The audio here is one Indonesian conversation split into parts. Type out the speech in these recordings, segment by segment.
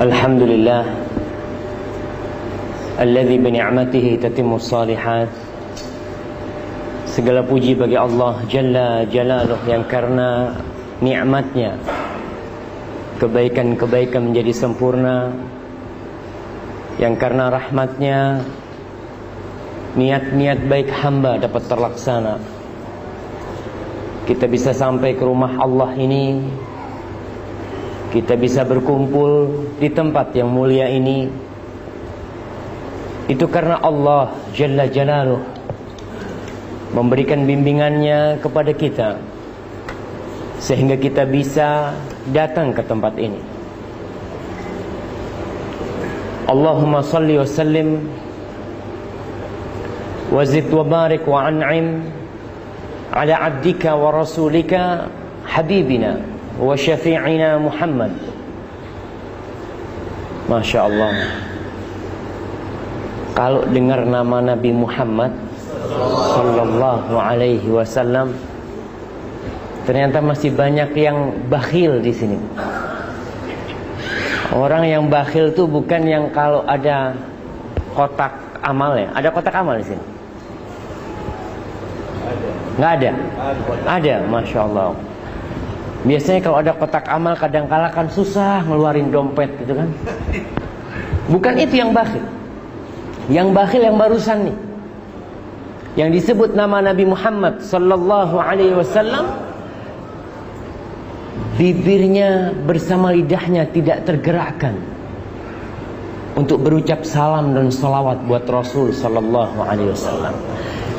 الحمد لله الذي بنعمته تتم الصالحات Segala puji bagi Allah Jalla Jalaluh yang karena nikmatnya kebaikan-kebaikan menjadi sempurna yang karena rahmatnya niat-niat baik hamba dapat terlaksana kita bisa sampai ke rumah Allah ini kita bisa berkumpul di tempat yang mulia ini itu karena Allah Jalla Jalaluh memberikan bimbingannya kepada kita sehingga kita bisa datang ke tempat ini. Allahumma salli wa sallim wa zid wa barik wa an'im ala abdika wa rasulika habibina syafi'ina Muhammad. Masya Allah. Kalau dengar nama Nabi Muhammad Sallallahu Alaihi Wasallam ternyata masih banyak yang bakhil di sini. Orang yang bakhil tuh bukan yang kalau ada kotak amal ya. Ada kotak amal di sini? Nggak ada? Ada, masya Allah. Biasanya kalau ada kotak amal kadang-kala kan susah ngeluarin dompet gitu kan. Bukan itu yang bakhil. Yang bakhil yang barusan nih yang disebut nama Nabi Muhammad sallallahu alaihi wasallam bibirnya bersama lidahnya tidak tergerakkan untuk berucap salam dan salawat buat Rasul sallallahu alaihi wasallam.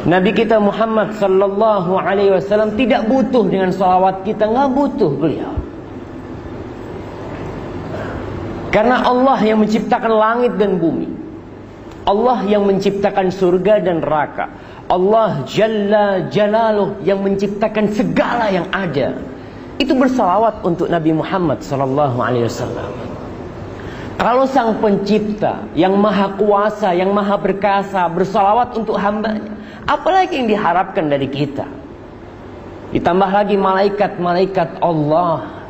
Nabi kita Muhammad sallallahu alaihi wasallam tidak butuh dengan salawat kita, nggak butuh beliau. Karena Allah yang menciptakan langit dan bumi. Allah yang menciptakan surga dan neraka. Allah Jalla Jalaluh yang menciptakan segala yang ada. Itu bersalawat untuk Nabi Muhammad sallallahu alaihi wasallam. Kalau sang pencipta yang maha kuasa, yang maha berkasa bersalawat untuk hambanya, apalagi yang diharapkan dari kita? Ditambah lagi malaikat-malaikat Allah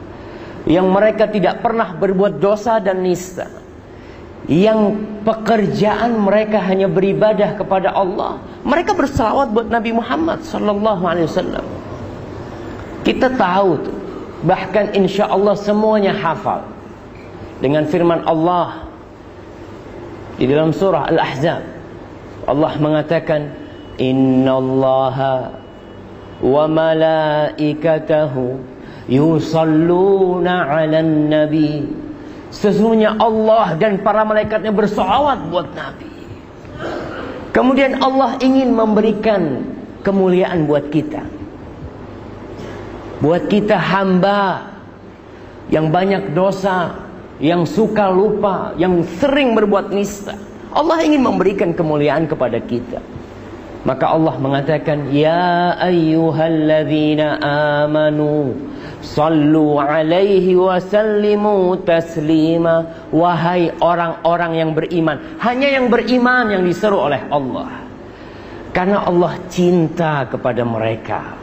yang mereka tidak pernah berbuat dosa dan nista yang pekerjaan mereka hanya beribadah kepada Allah, mereka bersalawat buat Nabi Muhammad wasallam. Kita tahu tuh, bahkan insya Allah semuanya hafal dengan firman Allah di dalam surah Al-Ahzab. Allah mengatakan, "Innallaha wa malaikatahu yusalluna 'alan nabi." Sesungguhnya Allah dan para malaikatnya bersolawat buat Nabi. Kemudian Allah ingin memberikan kemuliaan buat kita. Buat kita hamba yang banyak dosa, yang suka lupa, yang sering berbuat nista. Allah ingin memberikan kemuliaan kepada kita. Maka Allah mengatakan, Ya ayyuhalladzina amanu Sallu alaihi wa sallimu taslima Wahai orang-orang yang beriman Hanya yang beriman yang diseru oleh Allah Karena Allah cinta kepada mereka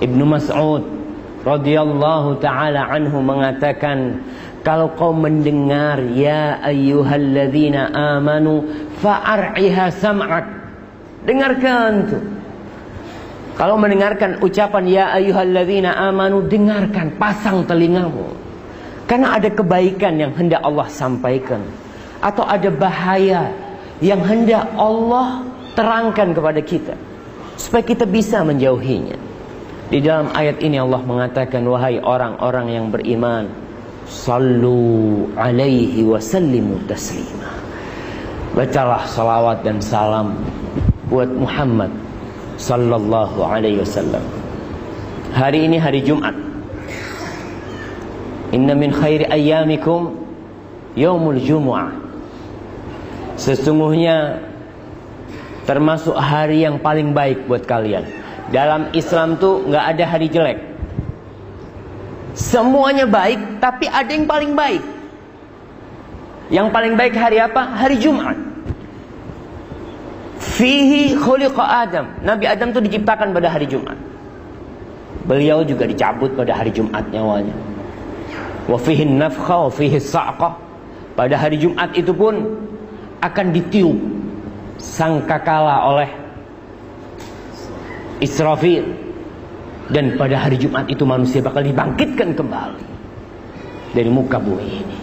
Ibnu Mas'ud radhiyallahu taala anhu mengatakan kalau kau mendengar ya ayyuhalladzina amanu fa'ar'iha sam'ak dengarkan tuh kalau mendengarkan ucapan ya ayyuhalladzina amanu dengarkan pasang telingamu. Karena ada kebaikan yang hendak Allah sampaikan atau ada bahaya yang hendak Allah terangkan kepada kita supaya kita bisa menjauhinya. Di dalam ayat ini Allah mengatakan wahai orang-orang yang beriman sallu alaihi wasallimu taslima. Bacalah salawat dan salam buat Muhammad sallallahu alaihi wasallam. Hari ini hari Jumat. Inna min khairi ayyamikum yaumul jumu'ah. Sesungguhnya termasuk hari yang paling baik buat kalian. Dalam Islam tuh nggak ada hari jelek. Semuanya baik, tapi ada yang paling baik. Yang paling baik hari apa? Hari Jumat. Fihi khuliqa Adam. Nabi Adam itu diciptakan pada hari Jumat. Beliau juga dicabut pada hari Jumat nyawanya. Wa fihi nafkha wa fihi. Pada hari Jumat itu pun akan ditiup sangkakala oleh Israfil dan pada hari Jumat itu manusia bakal dibangkitkan kembali dari muka bumi ini.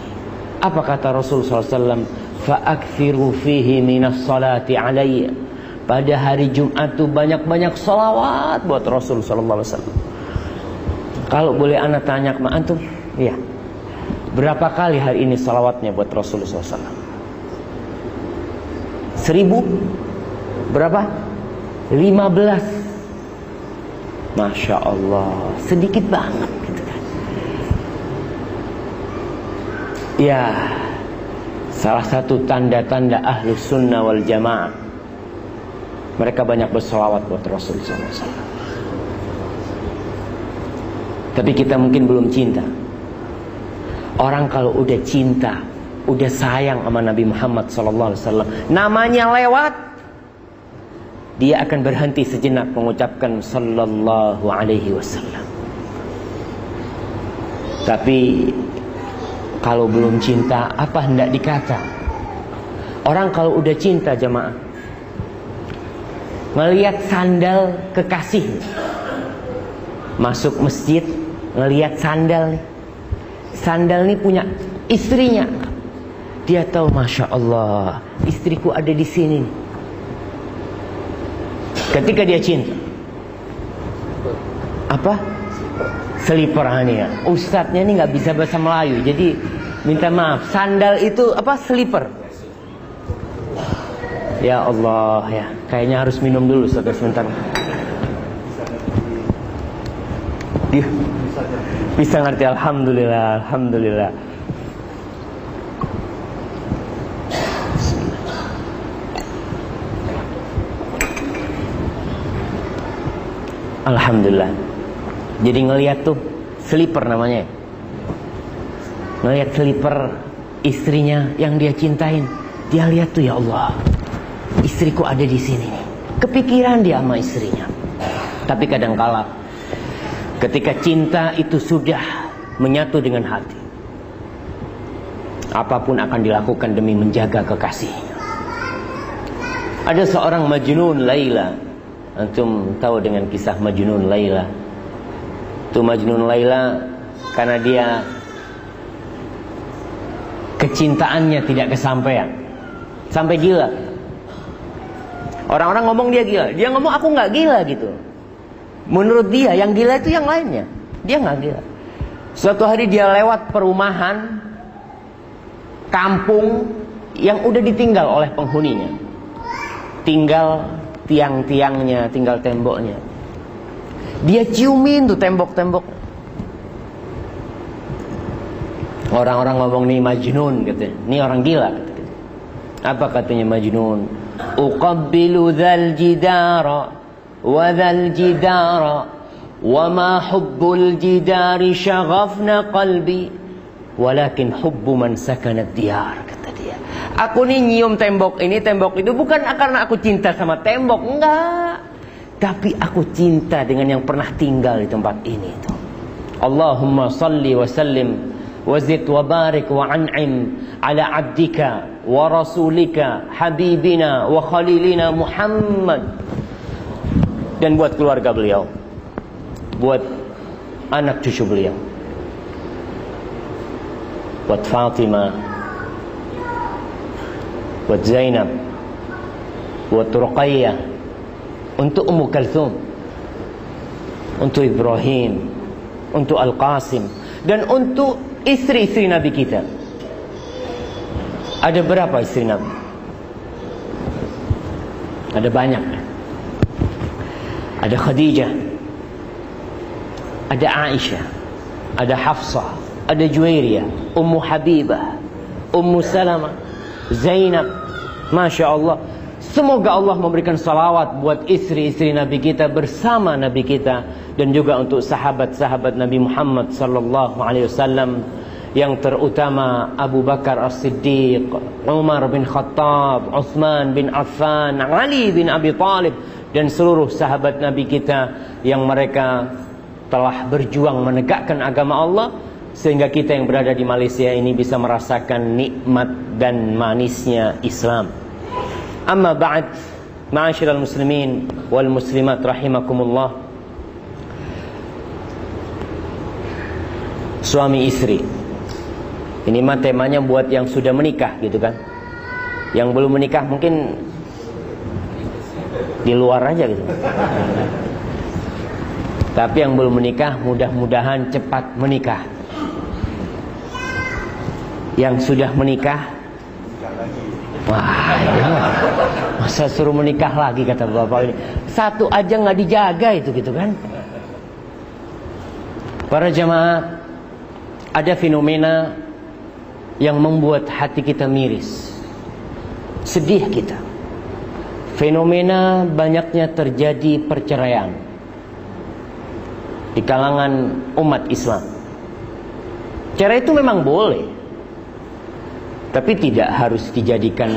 Apa kata Rasul SAW? Fa'akthiru fihi minas salati alayya. Pada hari Jumat itu banyak-banyak salawat buat Rasul SAW. Kalau boleh anak tanya ke antum, ya. Berapa kali hari ini salawatnya buat Rasul SAW? Seribu? Berapa? Lima belas. Masya Allah, sedikit banget gitu kan. Ya, salah satu tanda-tanda ahlu sunnah wal jamaah. Mereka banyak bersolawat buat Rasul SAW. Tapi kita mungkin belum cinta. Orang kalau udah cinta, udah sayang sama Nabi Muhammad SAW, namanya lewat, dia akan berhenti sejenak mengucapkan sallallahu alaihi wasallam. Tapi kalau belum cinta, apa hendak dikata? Orang kalau udah cinta jemaah, ngelihat sandal kekasih, masuk masjid, ngelihat sandal nih, sandal nih punya istrinya. Dia tahu masya Allah, istriku ada di sini. Ketika dia cinta, apa? Seliperannya. ya. Ustadznya ini nggak bisa bahasa Melayu, jadi minta maaf. Sandal itu apa? Seliper. Ya Allah ya, kayaknya harus minum dulu saudara sebentar. Bisa ngerti alhamdulillah, alhamdulillah. Alhamdulillah. Jadi ngelihat tuh sleeper namanya. Ngelihat sleeper istrinya yang dia cintain. Dia lihat tuh ya Allah. Istriku ada di sini. Kepikiran dia sama istrinya. Tapi kadang kala ketika cinta itu sudah menyatu dengan hati. Apa pun akan dilakukan demi menjaga kekasihnya. Ada seorang Majnun Laila Antum tahu dengan kisah Majnun Laila. Itu Majnun Laila karena dia kecintaannya tidak kesampaian. Sampai gila. Orang-orang ngomong dia gila. Dia ngomong aku nggak gila gitu. Menurut dia yang gila itu yang lainnya. Dia nggak gila. Suatu hari dia lewat perumahan kampung yang udah ditinggal oleh penghuninya. Tinggal tiang-tiangnya, tinggal temboknya. Dia ciumin tuh tembok-tembok. Orang-orang ngomong nih Majnun katanya. Ini orang gila katanya. Apa katanya Majnun? Uqabbilu dzal jidara wa dzal jidara wa ma hubbul jidari syaghafna qalbi walakin hubbu man sakana diyar. Aku nih nyium tembok ini, tembok itu bukan karena aku cinta sama tembok, enggak. Tapi aku cinta dengan yang pernah tinggal di tempat ini itu. Allahumma salli wa sallim wa zid wa barik wa an'im ala abdika wa rasulika habibina wa khalilina Muhammad. Dan buat keluarga beliau. Buat anak cucu beliau. Buat Fatimah buat Zainab buat Ruqayyah untuk Ummu Kalthum untuk Ibrahim untuk Al-Qasim dan untuk istri-istri Nabi kita. Ada berapa istri Nabi? Ada banyak. Ada Khadijah ada Aisyah ada Hafsah ada Juwairiyah Ummu Habibah Ummu Salamah Zainab Masya Allah Semoga Allah memberikan salawat buat istri-istri Nabi kita bersama Nabi kita dan juga untuk sahabat-sahabat Nabi Muhammad sallallahu alaihi wasallam. Yang terutama Abu Bakar As-Siddiq, Umar bin Khattab, Uthman bin Affan, Ali bin Abi Talib dan seluruh sahabat Nabi kita yang mereka telah berjuang menegakkan agama Allah sehingga kita yang berada di Malaysia ini bisa merasakan nikmat dan manisnya Islam. Amma ba'd, ma'asyiral muslimin wal muslimat rahimakumullah. Suami istri. Ini mah temanya buat yang sudah menikah gitu kan. Yang belum menikah mungkin di luar aja gitu. Tapi yang belum menikah mudah-mudahan cepat menikah yang sudah menikah Wah, ya. masa suruh menikah lagi kata bapak ini. Satu aja nggak dijaga itu gitu kan? Para jamaah, ada fenomena yang membuat hati kita miris, sedih kita. Fenomena banyaknya terjadi perceraian di kalangan umat Islam. Cerai itu memang boleh, tapi tidak harus dijadikan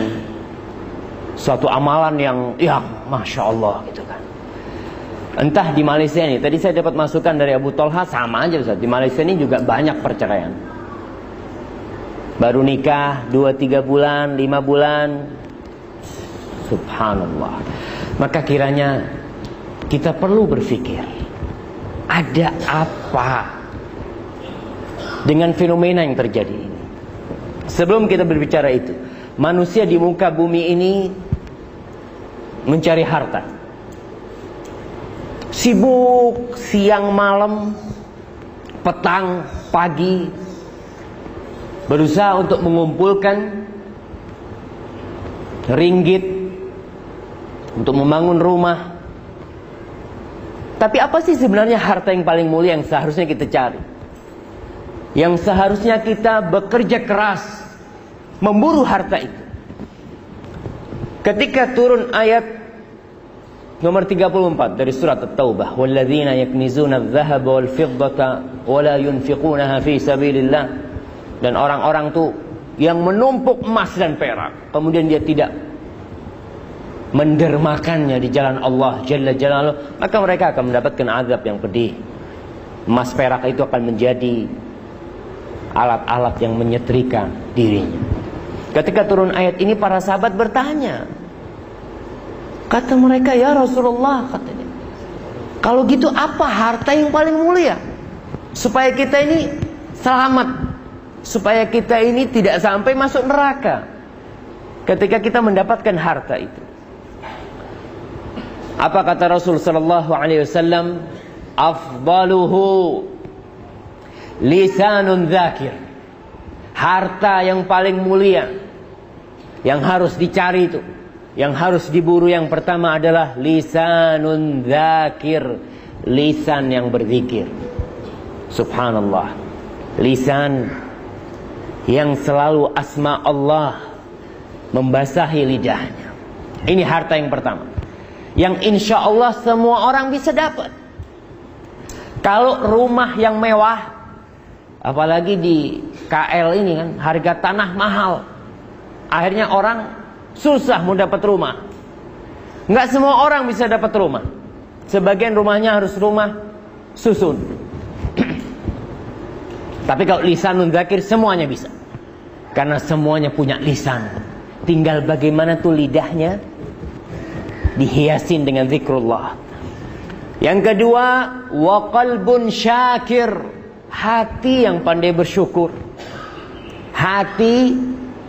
suatu amalan yang ya masya Allah gitu kan. Entah di Malaysia ini, tadi saya dapat masukan dari Abu Tolha sama aja Ustaz. Di Malaysia ini juga banyak perceraian. Baru nikah 2-3 bulan, 5 bulan. Subhanallah. Maka kiranya kita perlu berpikir. Ada apa dengan fenomena yang terjadi ini? Sebelum kita berbicara itu, manusia di muka bumi ini mencari harta. Sibuk siang malam, petang, pagi, berusaha untuk mengumpulkan ringgit untuk membangun rumah. Tapi apa sih sebenarnya harta yang paling mulia yang seharusnya kita cari? Yang seharusnya kita bekerja keras memburu harta itu. Ketika turun ayat nomor 34 dari surat At-Taubah, "Walladzina yaknizuna adh-dhahaba wal-fiddata wa la yunfiqunaha fi sabilillah." Dan orang-orang tuh yang menumpuk emas dan perak, kemudian dia tidak mendermakannya di jalan Allah Jalla Jalaluhu, maka mereka akan mendapatkan azab yang pedih. Emas perak itu akan menjadi alat-alat yang menyetrika dirinya. Ketika turun ayat ini para sahabat bertanya. Kata mereka, "Ya Rasulullah," katanya. Kalau gitu apa harta yang paling mulia? Supaya kita ini selamat. Supaya kita ini tidak sampai masuk neraka. Ketika kita mendapatkan harta itu. Apa kata Rasul sallallahu alaihi wasallam? Afdaluhu lisanun dzakir. Harta yang paling mulia yang harus dicari itu, yang harus diburu yang pertama adalah lisanun zakir, lisan yang berzikir. Subhanallah. Lisan yang selalu asma Allah membasahi lidahnya. Ini harta yang pertama. Yang insya Allah semua orang bisa dapat. Kalau rumah yang mewah, apalagi di KL ini kan harga tanah mahal. Akhirnya orang susah mau dapat rumah. Nggak semua orang bisa dapat rumah. Sebagian rumahnya harus rumah susun. Tapi kalau lisanun zakir semuanya bisa. Karena semuanya punya lisan. Tinggal bagaimana tuh lidahnya dihiasin dengan zikrullah. Yang kedua, wa syakir. Hati yang pandai bersyukur. Hati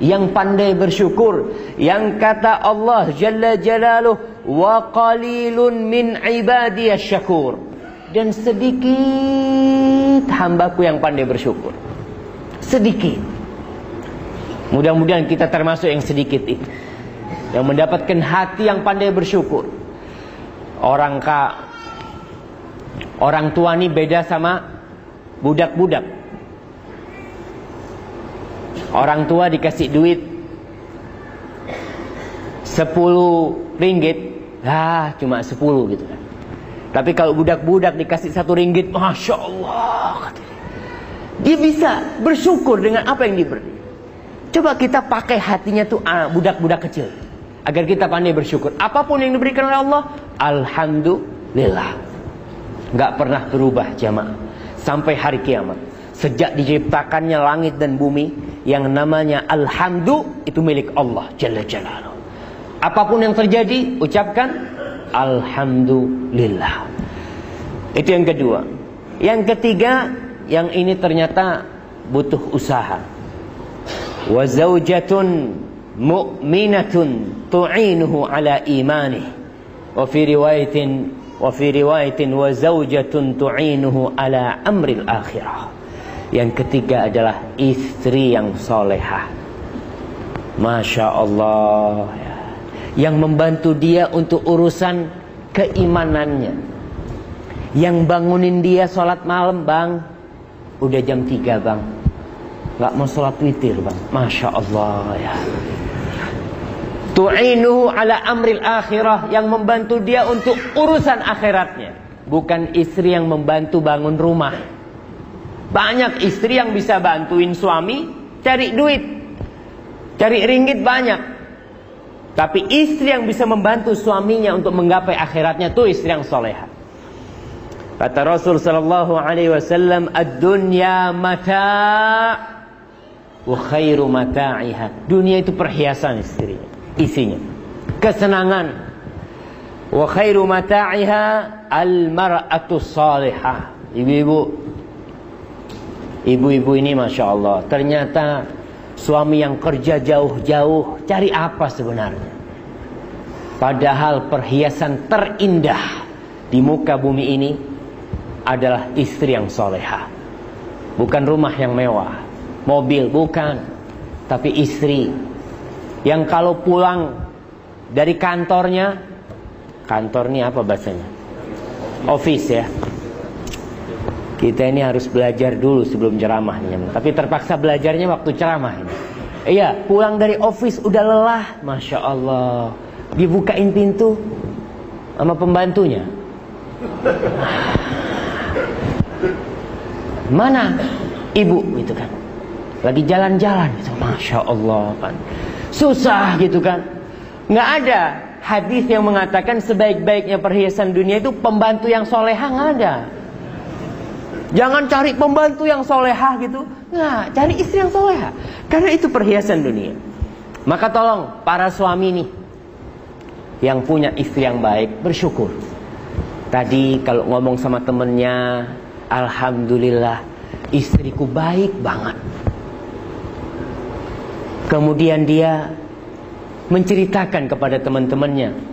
yang pandai bersyukur. Yang kata Allah jalla jalaluh wa qalilun min ibadiyas syakur. Dan sedikit hambaku yang pandai bersyukur. Sedikit. Mudah-mudahan kita termasuk yang sedikit itu yang mendapatkan hati yang pandai bersyukur. Orang ka orang tua ini beda sama budak-budak Orang tua dikasih duit 10 ringgit, ah cuma 10 gitu kan. Tapi kalau budak-budak dikasih satu ringgit, masya Allah, dia bisa bersyukur dengan apa yang diberi. Coba kita pakai hatinya tuh ah, budak-budak kecil, agar kita pandai bersyukur. Apa pun yang diberikan oleh Allah, alhamdulillah, nggak pernah berubah jamaah sampai hari kiamat. Sejak diciptakannya langit dan bumi, yang namanya alhamdu itu milik Allah Jalla Jalaluh. Apa pun yang terjadi, ucapkan alhamdulillah. Itu yang kedua. Yang ketiga, yang ini ternyata butuh usaha. Wa zaujatun mu'minatun tu'inuhu ala imanih. Wa fi riwayatin wa fi riwayatin wa zaujatun tu'inuhu ala amril akhirah. Yang ketiga adalah istri yang solehah. Masya Allah. Yang membantu dia untuk urusan keimanannya. Yang bangunin dia sholat malam bang. Udah jam 3 bang. Gak mau sholat witir bang. Masya Allah ya. Tu'inuhu ala amril akhirah. Yang membantu dia untuk urusan akhiratnya. Bukan istri yang membantu bangun rumah. Banyak istri yang bisa bantuin suami cari duit. Cari ringgit banyak. Tapi istri yang bisa membantu suaminya untuk menggapai akhiratnya itu istri yang soleha. Kata Rasul sallallahu alaihi wasallam, "Ad-dunya mata' wa mata'iha." Dunia itu perhiasan istrinya, isinya. Kesenangan. Wa mata'iha al-mar'atu salihah. Ibu-ibu, Ibu-ibu ini Masya Allah Ternyata suami yang kerja jauh-jauh Cari apa sebenarnya? Padahal perhiasan terindah Di muka bumi ini Adalah istri yang soleha. Bukan rumah yang mewah. Mobil, bukan Tapi istri. Yang kalau pulang Dari kantornya Kantor ini apa bahasanya? Office ya kita ini harus belajar dulu sebelum ceramah Tapi terpaksa belajarnya waktu ceramah ini. Iya, pulang dari office udah lelah, masya Allah. Dibukain pintu sama pembantunya. Mana ibu gitu kan? Lagi jalan-jalan gitu, masya Allah kan. Susah gitu kan? Nggak ada hadis yang mengatakan sebaik-baiknya perhiasan dunia itu pembantu yang soleha nggak ada. Jangan cari pembantu yang soleha gitu. Nah, cari istri yang soleha. Karena itu perhiasan dunia. Maka tolong para suami nih. Yang punya istri yang baik, bersyukur. Tadi kalau ngomong sama temennya. Alhamdulillah, istriku baik banget. Kemudian dia menceritakan kepada teman-temannya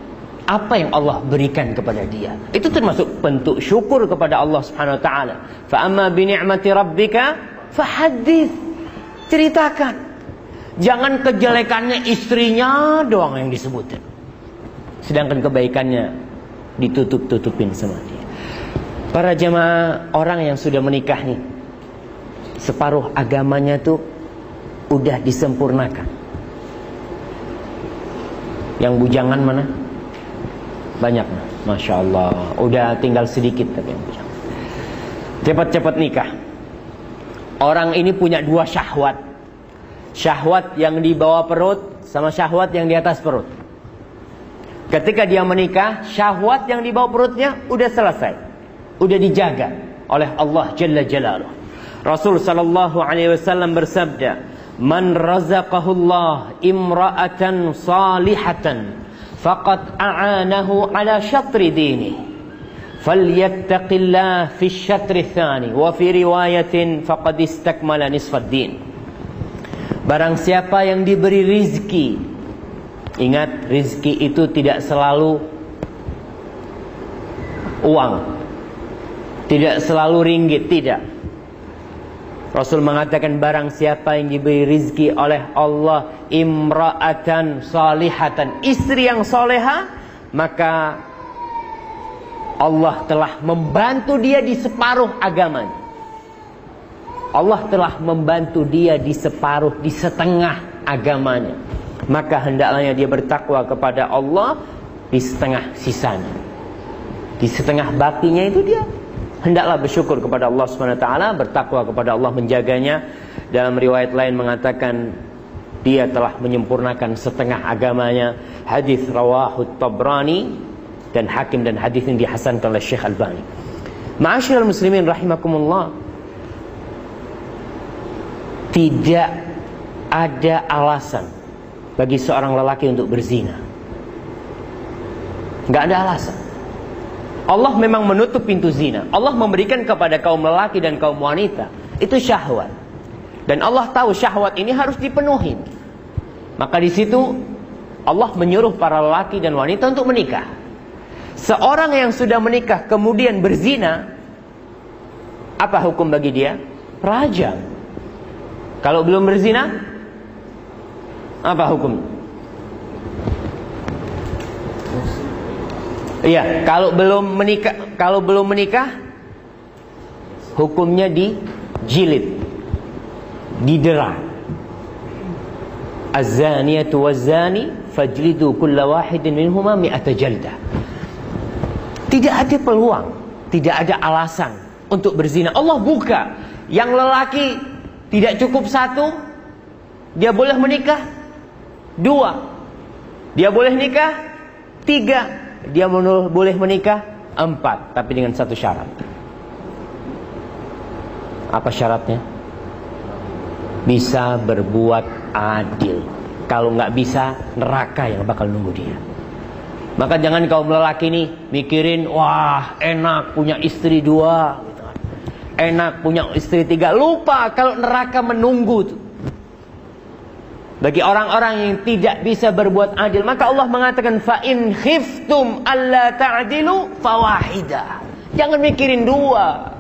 apa yang Allah berikan kepada dia. Itu termasuk bentuk syukur kepada Allah Subhanahu wa taala. Fa amma bi ni'mati rabbika fahaddits. Ceritakan. Jangan kejelekannya istrinya doang yang disebutin. Sedangkan kebaikannya ditutup-tutupin sama dia. Para jemaah orang yang sudah menikah nih. Separuh agamanya tuh udah disempurnakan. Yang bujangan mana? Banyak, Masya Allah. Udah tinggal sedikit tapi yang. Cepat-cepat nikah. Orang ini punya dua syahwat. Syahwat yang di bawah perut sama syahwat yang di atas perut. Ketika dia menikah, syahwat yang di bawah perutnya udah selesai. Udah dijaga oleh Allah Jalla Jalaluh. Rasul sallallahu alaihi wasallam bersabda, "Man razaqahu Allah imra'atan salihatan faqad a'anahu ala syatri dini. Falyattaqillah fi syatri thani. Wa fi riwayatin faqad istakmala nisfad din. Barang siapa yang diberi rizki ingat rizki itu tidak selalu uang. Tidak selalu ringgit tidak Rasul mengatakan barang siapa yang diberi rizki oleh Allah imra'atan salihatan istri yang soleha maka Allah telah membantu dia di separuh agamanya. Allah telah membantu dia di separuh di setengah agamanya. Maka hendaklah dia bertakwa kepada Allah di setengah sisanya. Di setengah baktinya itu dia hendaklah bersyukur kepada Allah Subhanahu wa taala, bertakwa kepada Allah menjaganya. Dalam riwayat lain mengatakan dia telah menyempurnakan setengah agamanya. Hadis rawahu Tabrani dan Hakim dan hadis ini dihasankan oleh Syekh Albani. Ma'asyiral muslimin rahimakumullah. Tidak ada alasan bagi seorang lelaki untuk berzina. Nggak ada alasan. Allah memang menutup pintu zina. Allah memberikan kepada kaum lelaki dan kaum wanita itu syahwat. Dan Allah tahu syahwat ini harus dipenuhi. Maka di situ Allah menyuruh para lelaki dan wanita untuk menikah. Seorang yang sudah menikah kemudian berzina, apa hukum bagi dia? Rajam. Kalau belum berzina, apa hukum? Iya, kalau belum menikah, kalau belum menikah, hukumnya dijilid, didera. Az-zaniyatu waz-zani fajlidu kulla wahidin minhuma mi'ata jaldah. Tidak ada peluang, tidak ada alasan untuk berzina. Allah buka. Yang lelaki tidak cukup satu, dia boleh menikah. Dua, dia boleh nikah. Tiga, dia boleh menikah. Empat, tapi dengan satu syarat. Apa syaratnya? Bisa berbuat adil. Kalau nggak bisa, neraka yang bakal nunggu dia. Maka jangan kaum lelaki ini mikirin, wah enak punya istri dua, enak punya istri tiga. Lupa kalau neraka menunggu. Bagi orang-orang yang tidak bisa berbuat adil, maka Allah mengatakan fa in khiftum alla ta'dilu fawahida. Jangan mikirin dua.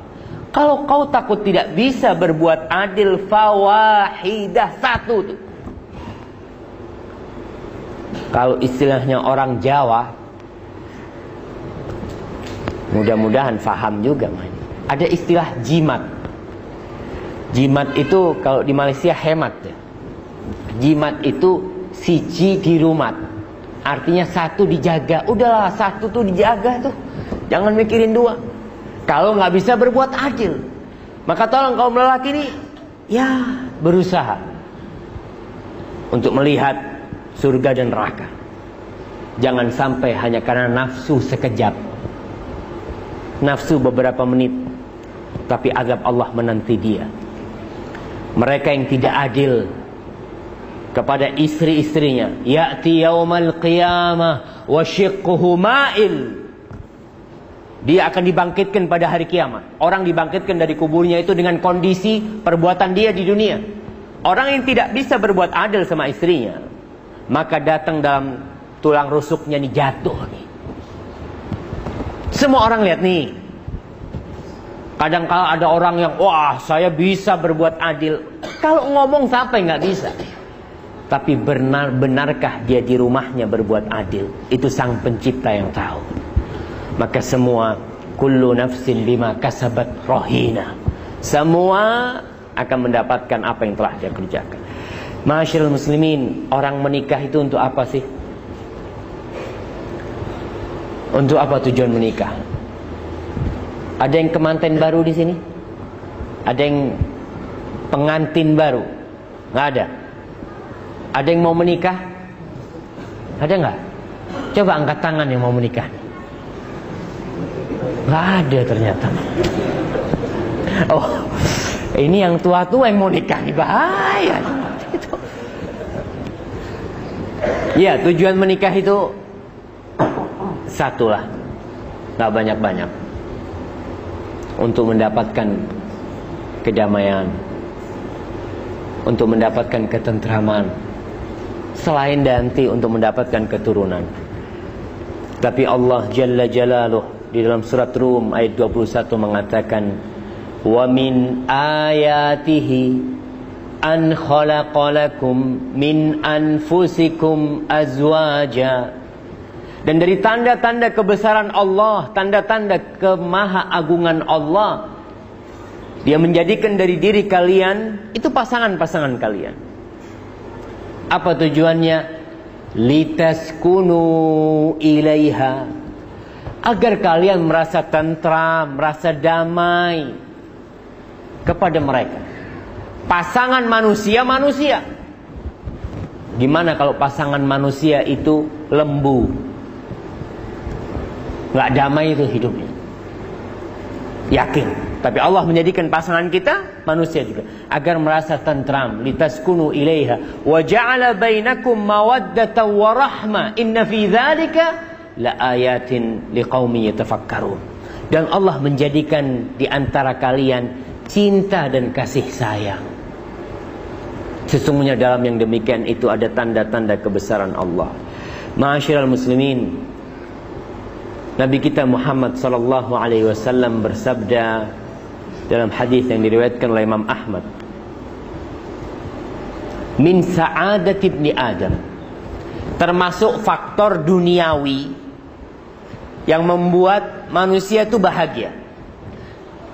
Kalau kau takut tidak bisa berbuat adil fawahidah satu tuh. Kalau istilahnya orang Jawa Mudah-mudahan faham juga Ada istilah jimat Jimat itu kalau di Malaysia hemat ya. Jimat itu siji di rumah Artinya satu dijaga Udahlah satu tuh dijaga tuh Jangan mikirin dua Kalau nggak bisa berbuat adil Maka tolong kaum lelaki ini Ya berusaha Untuk melihat surga dan neraka. Jangan sampai hanya karena nafsu sekejap. Nafsu beberapa menit. Tapi azab Allah menanti dia. Mereka yang tidak adil kepada istri-istrinya. Ya'ti yaumal qiyamah wa syiqquhu ma'il. Dia akan dibangkitkan pada hari kiamat. Orang dibangkitkan dari kuburnya itu dengan kondisi perbuatan dia di dunia. Orang yang tidak bisa berbuat adil sama istrinya, maka datang dalam tulang rusuknya nih jatuh nih. Semua orang lihat nih. Kadang kala ada orang yang wah saya bisa berbuat adil. Kalau ngomong sampai nggak bisa. Tapi benar benarkah dia di rumahnya berbuat adil? Itu sang pencipta yang tahu. Maka semua kullu nafsin bima kasabat rohina. Semua akan mendapatkan apa yang telah dia kerjakan. Masyarul muslimin, orang menikah itu untuk apa sih? Untuk apa tujuan menikah? Ada yang kemanten baru di sini? Ada yang pengantin baru? Nggak ada. Ada yang mau menikah? Ada nggak? Coba angkat tangan yang mau menikah. Nggak ada ternyata. Oh, ini yang tua-tua yang mau nikah nih bahaya. Ya tujuan menikah itu satu lah, nggak banyak-banyak untuk mendapatkan kedamaian, untuk mendapatkan ketentraman, selain nanti untuk mendapatkan keturunan. Tapi Allah Jalla Jalaluh di dalam surat Rum ayat 21 mengatakan wa min ayatihi an khalaqalakum min anfusikum azwaja dan dari tanda-tanda kebesaran Allah, tanda-tanda kemahaagungan Allah, dia menjadikan dari diri kalian itu pasangan-pasangan kalian. Apa tujuannya? Litaskunu ilaiha. Agar kalian merasa tentram, merasa damai kepada mereka pasangan manusia manusia. Gimana kalau pasangan manusia itu lembu? Nggak damai itu hidupnya. Yakin. Tapi Allah menjadikan pasangan kita manusia juga agar merasa tentram, litaskunu ilaiha wa ja'ala bainakum mawaddatan wa rahmah. Inna fi dzalika laayatin liqaumin yatafakkarun. Dan Allah menjadikan di antara kalian cinta dan kasih sayang. Sesungguhnya dalam yang demikian itu ada tanda-tanda kebesaran Allah. Ma'asyiral muslimin, Nabi kita Muhammad sallallahu alaihi wasallam bersabda dalam hadis yang diriwayatkan oleh Imam Ahmad min sa'adat ibni Adam termasuk faktor duniawi yang membuat manusia itu bahagia.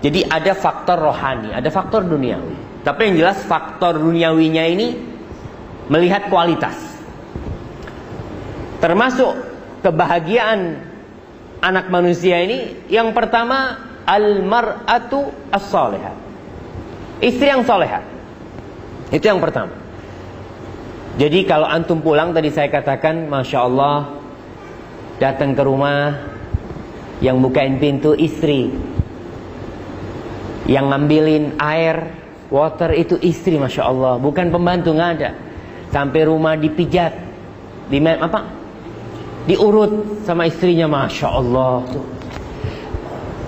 Jadi ada faktor rohani, ada faktor duniawi. Tapi yang jelas faktor duniawinya ini melihat kualitas. Termasuk kebahagiaan anak manusia ini yang pertama al-mar'atu as-salihah. Istri yang salehah. Itu yang pertama. Jadi kalau antum pulang tadi saya katakan Masya Allah Datang ke rumah Yang bukain pintu istri Yang ngambilin air Water itu istri Masya Allah Bukan pembantu nggak ada Sampai rumah dipijat di apa diurut sama istrinya Masya Allah.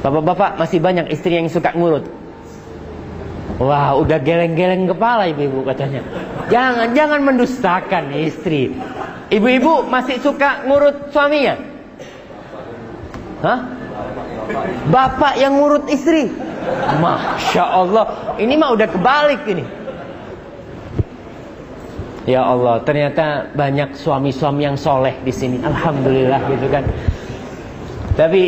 Bapak-bapak masih banyak istri yang suka ngurut. Wah udah geleng-geleng kepala ibu-ibu katanya. Jangan, jangan mendustakan istri. Ibu-ibu masih suka ngurut suaminya? Hah? Bapak yang ngurut istri? Masya Allah. Ini mah udah kebalik ini Ya Allah, ternyata banyak suami-suami yang soleh di sini. Alhamdulillah gitu kan. Tapi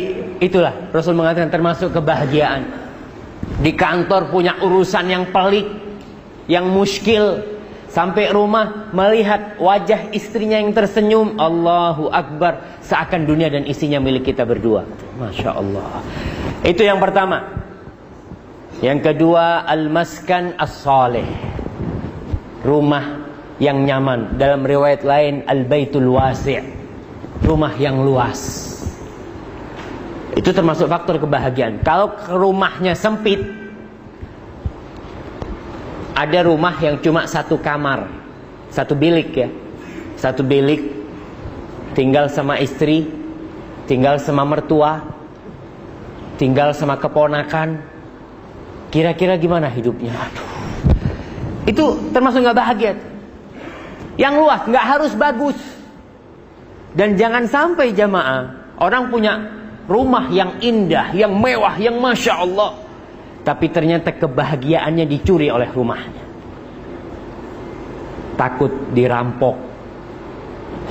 itulah Rasul mengatakan termasuk kebahagiaan. Di kantor punya urusan yang pelik, yang muskil. Sampai rumah melihat wajah istrinya yang tersenyum. Allahu Akbar. Seakan dunia dan isinya milik kita berdua. Masya Allah. Itu yang pertama. Yang kedua, al-maskan as-salih. Rumah yang nyaman. Dalam riwayat lain al-baitul wasi'. Rumah yang luas. Itu termasuk faktor kebahagiaan. Kalau rumahnya sempit, ada rumah yang cuma satu kamar, satu bilik ya. Satu bilik tinggal sama istri, tinggal sama mertua, tinggal sama keponakan. Kira-kira gimana hidupnya? Aduh. Itu termasuk nggak bahagia yang luas, nggak harus bagus. Dan jangan sampai jamaah orang punya rumah yang indah, yang mewah, yang masya Allah, tapi ternyata kebahagiaannya dicuri oleh rumahnya. Takut dirampok,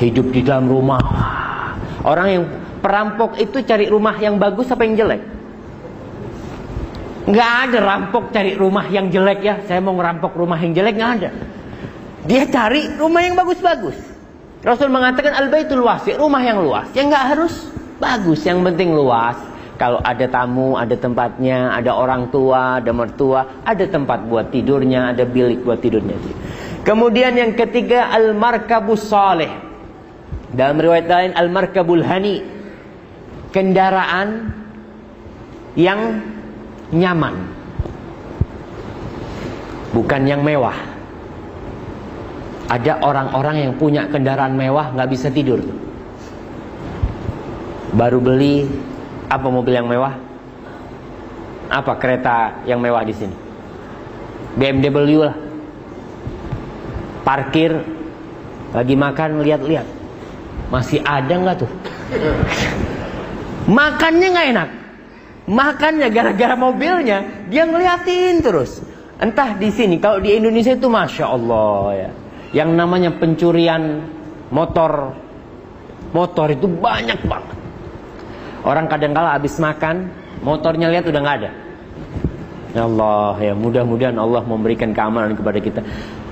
hidup di dalam rumah. Orang yang perampok itu cari rumah yang bagus apa yang jelek? Nggak ada rampok cari rumah yang jelek ya. Saya mau ngerampok rumah yang jelek nggak ada. Dia cari rumah yang bagus-bagus. Rasul mengatakan al-baitul wasi, rumah yang luas. Yang nggak harus bagus, yang penting luas. Kalau ada tamu, ada tempatnya, ada orang tua, ada mertua, ada tempat buat tidurnya, ada bilik buat tidurnya. Kemudian yang ketiga al-markabus saleh. Dalam riwayat lain al-markabul hani. Kendaraan yang nyaman. Bukan yang mewah. Ada orang-orang yang punya kendaraan mewah nggak bisa tidur. Baru beli apa mobil yang mewah? Apa kereta yang mewah di sini? BMW lah. Parkir lagi makan lihat-lihat. Masih ada nggak tuh? Makannya nggak enak. Makannya gara-gara mobilnya dia ngeliatin terus. Entah di sini kalau di Indonesia itu masya Allah ya yang namanya pencurian motor. Motor itu banyak banget. Orang kadang kala habis makan motornya lihat udah nggak ada. Ya Allah ya mudah-mudahan Allah memberikan keamanan kepada kita.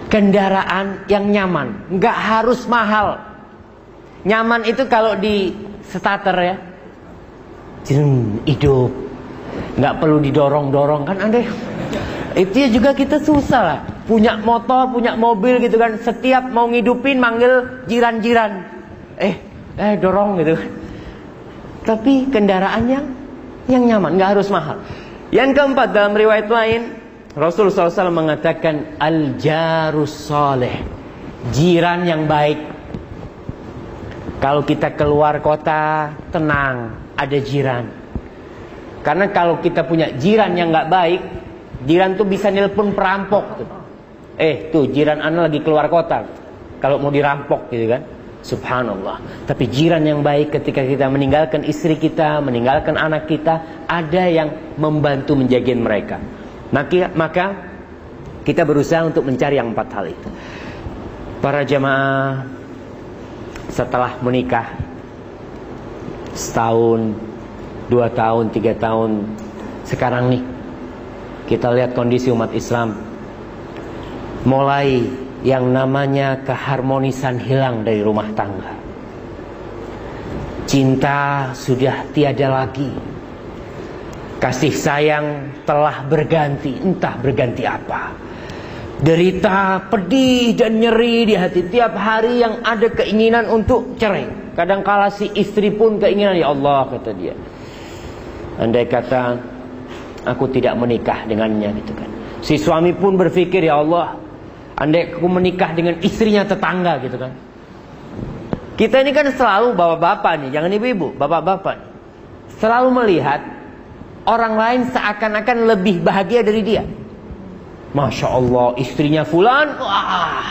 Kendaraan yang nyaman nggak harus mahal. Nyaman itu kalau di starter ya. Jeng hidup. Nggak perlu didorong-dorong kan anda itu ya juga kita susah lah punya motor, punya mobil gitu kan, setiap mau ngidupin manggil jiran-jiran. Eh, eh dorong gitu. Tapi kendaraan yang yang nyaman, nggak harus mahal. Yang keempat dalam riwayat lain Rasulullah SAW mengatakan al-jarus soleh jiran yang baik. Kalau kita keluar kota tenang ada jiran. Karena kalau kita punya jiran yang nggak baik, jiran tuh bisa nelpon perampok tuh. Eh tuh jiran anda lagi keluar kota. Kalau mau dirampok gitu kan. Subhanallah. Tapi jiran yang baik ketika kita meninggalkan istri kita, meninggalkan anak kita, ada yang membantu menjaga mereka. Maka, maka kita berusaha untuk mencari yang empat hal itu. Para jemaah setelah menikah setahun, dua tahun, tiga tahun, sekarang nih kita lihat kondisi umat Islam mulai yang namanya keharmonisan hilang dari rumah tangga. Cinta sudah tiada lagi. Kasih sayang telah berganti, entah berganti apa. Derita, pedih dan nyeri di hati tiap hari yang ada keinginan untuk cerai. Kadangkala si istri pun keinginan ya Allah kata dia. Andai kata aku tidak menikah dengannya gitu kan. Si suami pun berpikir ya Allah, Andai aku menikah dengan istrinya tetangga gitu kan. Kita ini kan selalu bapak-bapak nih, jangan ibu-ibu, bapak-bapak. Selalu melihat orang lain seakan-akan lebih bahagia dari dia. Masya Allah, istrinya fulan, wah.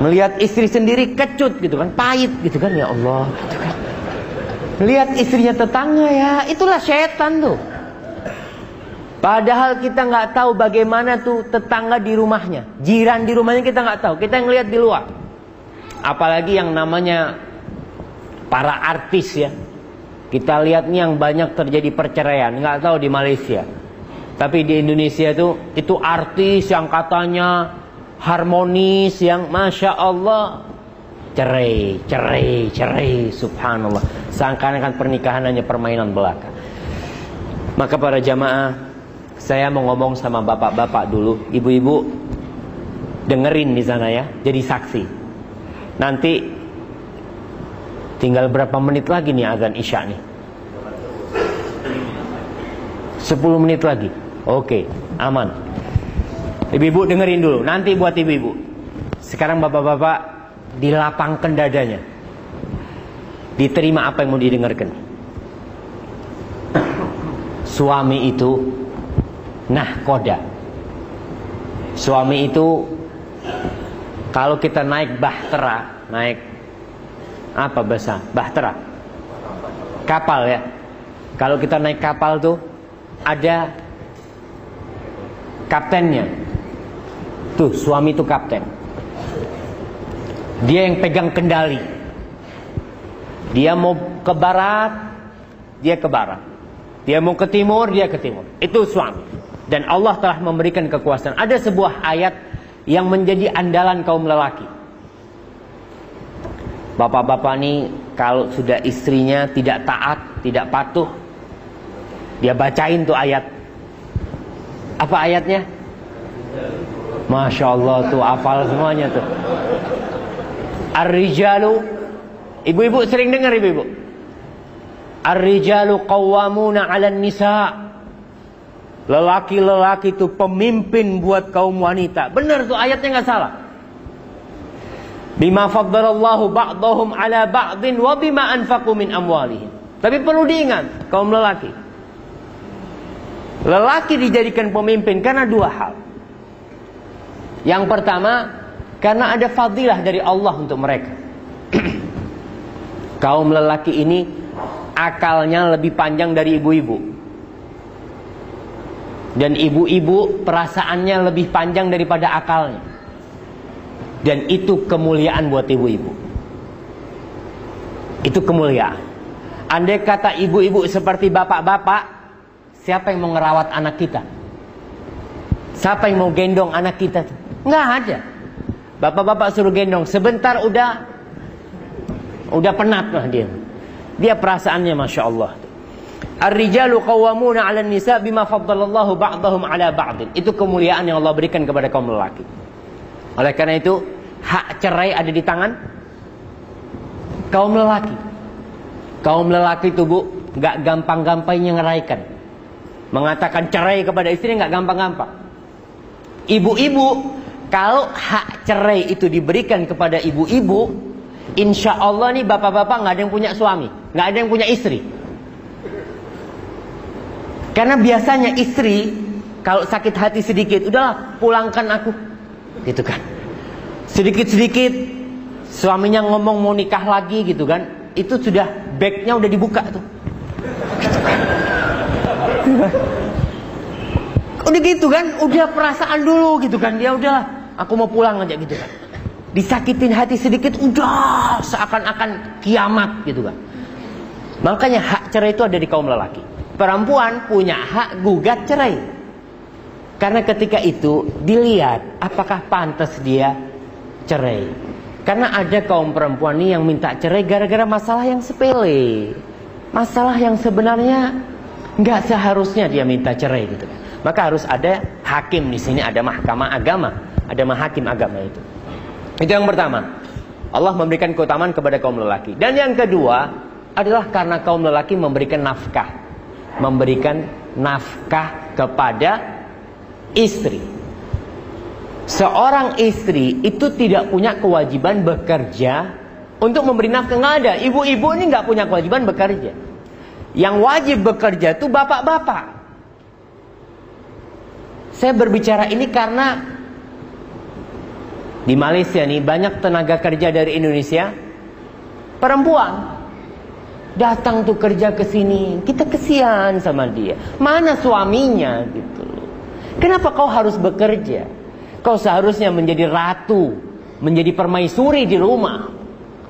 Melihat istri sendiri kecut gitu kan, pahit gitu kan, ya Allah. Gitu kan. Melihat istrinya tetangga ya, itulah setan tuh. Padahal kita nggak tahu bagaimana tuh tetangga di rumahnya, jiran di rumahnya kita nggak tahu. Kita yang lihat di luar. Apalagi yang namanya para artis ya. Kita lihat nih yang banyak terjadi perceraian, nggak tahu di Malaysia. Tapi di Indonesia itu itu artis yang katanya harmonis, yang masya Allah cerai, cerai, cerai, subhanallah. Seakan-akan pernikahan hanya permainan belaka. Maka para jamaah saya mau ngomong sama bapak-bapak dulu, ibu-ibu dengerin di sana ya, jadi saksi. Nanti tinggal berapa menit lagi nih azan Isya nih? 10 menit lagi. Oke, aman. Ibu-ibu dengerin dulu, nanti buat ibu-ibu. Sekarang bapak-bapak dilapangkan dadanya. Diterima apa yang mau didengarkan. Suami itu Nah koda. Suami itu Kalau kita naik bahtera Naik Apa bahasa? Bahtera. Kapal ya. Kalau kita naik kapal tuh Ada Kaptennya. Tuh suami itu kapten. Dia yang pegang kendali. Dia mau ke barat Dia ke barat. Dia mau ke timur Dia ke timur. Itu suami dan Allah telah memberikan kekuasaan. Ada sebuah ayat yang menjadi andalan kaum lelaki. Bapak-bapak ini kalau sudah istrinya tidak taat, tidak patuh, dia bacain tuh ayat. Apa ayatnya? Masya Allah tuh hafal semuanya tuh. Ar-rijalu Ibu-ibu sering dengar ibu-ibu. Ar-rijalu qawwamuna 'alan nisa' Lelaki-lelaki itu pemimpin buat kaum wanita. Benar tuh ayatnya nggak salah. Bima faddalallahu ba'dahum ala ba'din wa bima anfaqu min amwalihim. Tapi perlu diingat kaum lelaki. Lelaki dijadikan pemimpin karena dua hal. Yang pertama, karena ada fadilah dari Allah untuk mereka. kaum lelaki ini akalnya lebih panjang dari ibu-ibu. Dan ibu-ibu perasaannya lebih panjang daripada akalnya. Dan itu kemuliaan buat ibu-ibu. Itu kemuliaan. Andai kata ibu-ibu seperti bapak-bapak, siapa yang mau ngerawat anak kita? Siapa yang mau gendong anak kita? Nggak ada. Bapak-bapak suruh gendong, sebentar udah udah penat lah dia. Dia perasaannya masya Allah. Ar-rijalu qawwamuna 'alan nisa bima faddalallahu ba'dahum 'ala ba'din. Itu kemuliaan yang Allah berikan kepada kaum lelaki. Oleh karena itu, hak cerai ada di tangan kaum lelaki. Kaum lelaki itu Bu, enggak gampang-gampangnya ngeraikan. Mengatakan cerai kepada istri nggak gampang-gampang. Ibu-ibu, kalau hak cerai itu diberikan kepada ibu-ibu, insya Allah nih bapak-bapak nggak ada yang punya suami, nggak ada yang punya istri. Karena biasanya istri kalau sakit hati sedikit, udahlah pulangkan aku, gitu kan. Sedikit-sedikit suaminya ngomong mau nikah lagi gitu kan, itu sudah backnya udah dibuka tuh. Gitu kan. Udah gitu kan, udah perasaan dulu gitu kan. Dia udahlah, aku mau pulang aja gitu kan. Disakitin hati sedikit, udah seakan-akan kiamat gitu kan. Makanya hak cerai itu ada di kaum lelaki. Perempuan punya hak gugat cerai. Karena ketika itu dilihat apakah pantas dia cerai. Karena ada kaum perempuan nih yang minta cerai gara-gara masalah yang sepele. Masalah yang sebenarnya nggak seharusnya dia minta cerai gitu. Maka harus ada hakim di sini, ada mahkamah agama, ada mahakim agama itu. Itu yang pertama. Allah memberikan keutamaan kepada kaum lelaki. Dan yang kedua adalah karena kaum lelaki memberikan nafkah. Memberikan nafkah kepada istri. Seorang istri itu tidak punya kewajiban bekerja untuk memberi nafkah. Nggak ada. Ibu-ibu ini nggak punya kewajiban bekerja. Yang wajib bekerja itu bapak-bapak. Saya berbicara ini karena di Malaysia nih banyak tenaga kerja dari Indonesia perempuan datang tuh kerja ke sini kita kesian sama dia mana suaminya gitu kenapa kau harus bekerja kau seharusnya menjadi ratu menjadi permaisuri di rumah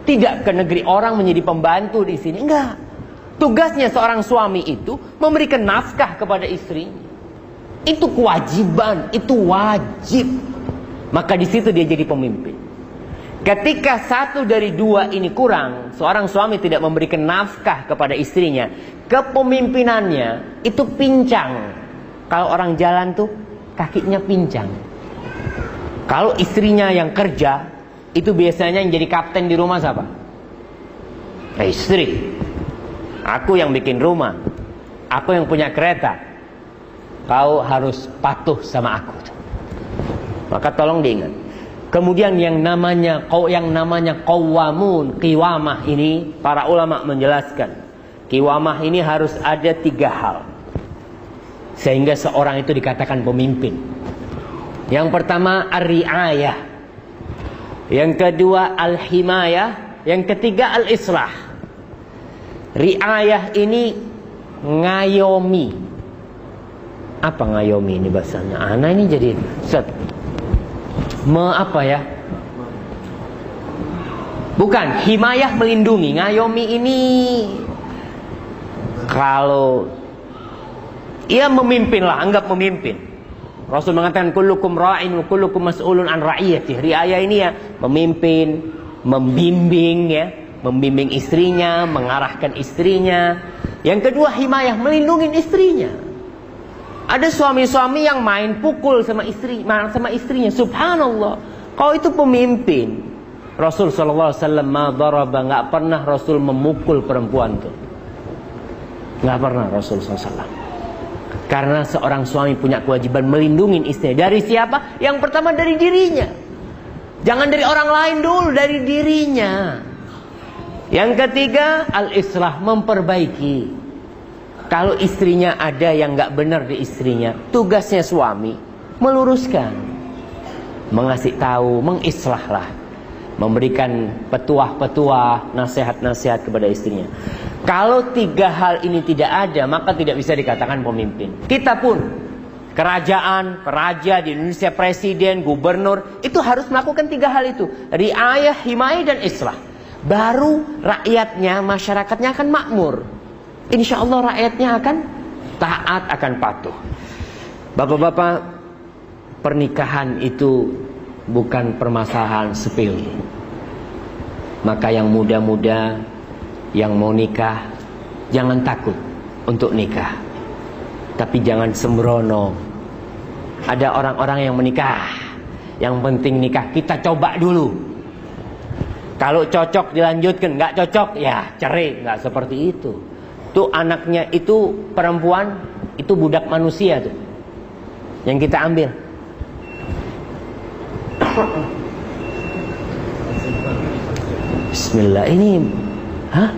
tidak ke negeri orang menjadi pembantu di sini enggak Tugasnya seorang suami itu memberikan nafkah kepada istrinya. Itu kewajiban, itu wajib. Maka di situ dia jadi pemimpin. Ketika satu dari dua ini kurang, seorang suami tidak memberikan nafkah kepada istrinya, kepemimpinannya itu pincang. Kalau orang jalan tuh kakinya pincang. Kalau istrinya yang kerja, itu biasanya yang jadi kapten di rumah siapa? Nah, istri. Aku yang bikin rumah. Aku yang punya kereta. Kau harus patuh sama aku. Maka tolong diingat. Kemudian yang namanya kau yang namanya qawamun, kiwamah ini para ulama menjelaskan. Kiwamah ini harus ada tiga hal. Sehingga seorang itu dikatakan pemimpin. Yang pertama ar-riayah. Yang kedua al-himayah, yang ketiga al-islah. Riayah ini ngayomi. Apa ngayomi ini bahasanya? Ana ini jadi set. Me apa ya? Bukan, himayah melindungi. Ngayomi ini kalau ia memimpin lah, anggap memimpin. Rasul mengatakan kullukum ra'in wa kullukum mas'ulun an ra'iyati. Riayah ini ya memimpin, membimbing ya, membimbing istrinya, mengarahkan istrinya. Yang kedua himayah, melindungi istrinya. Ada suami-suami yang main pukul sama istri, sama istrinya. Subhanallah, kau itu pemimpin. Rasul Shallallahu Alaihi Wasallam daraba nggak pernah Rasul memukul perempuan tuh, nggak pernah Rasul SAW. Karena seorang suami punya kewajiban melindungi istrinya dari siapa? Yang pertama dari dirinya. Jangan dari orang lain dulu, dari dirinya. Yang ketiga, al-islah memperbaiki. Kalau istrinya ada yang nggak benar di istrinya, tugasnya suami meluruskan, mengasih tahu, mengislahlah, memberikan petuah-petuah, nasihat-nasihat kepada istrinya. Kalau tiga hal ini tidak ada, maka tidak bisa dikatakan pemimpin. Kita pun kerajaan, raja di Indonesia, presiden, gubernur, itu harus melakukan tiga hal itu. Riayah, himayah, dan islah baru rakyatnya, masyarakatnya akan makmur. Insya Allah rakyatnya akan taat, akan patuh. Bapak-bapak, pernikahan itu bukan permasalahan sepele. Maka yang muda-muda yang mau nikah, jangan takut untuk nikah. Tapi jangan sembrono. Ada orang-orang yang menikah, yang penting nikah kita coba dulu. Kalau cocok dilanjutkan, nggak cocok ya cerai, nggak seperti itu. Tuh anaknya itu perempuan Itu budak manusia tuh. Yang kita ambil. Bismillah ini Hah?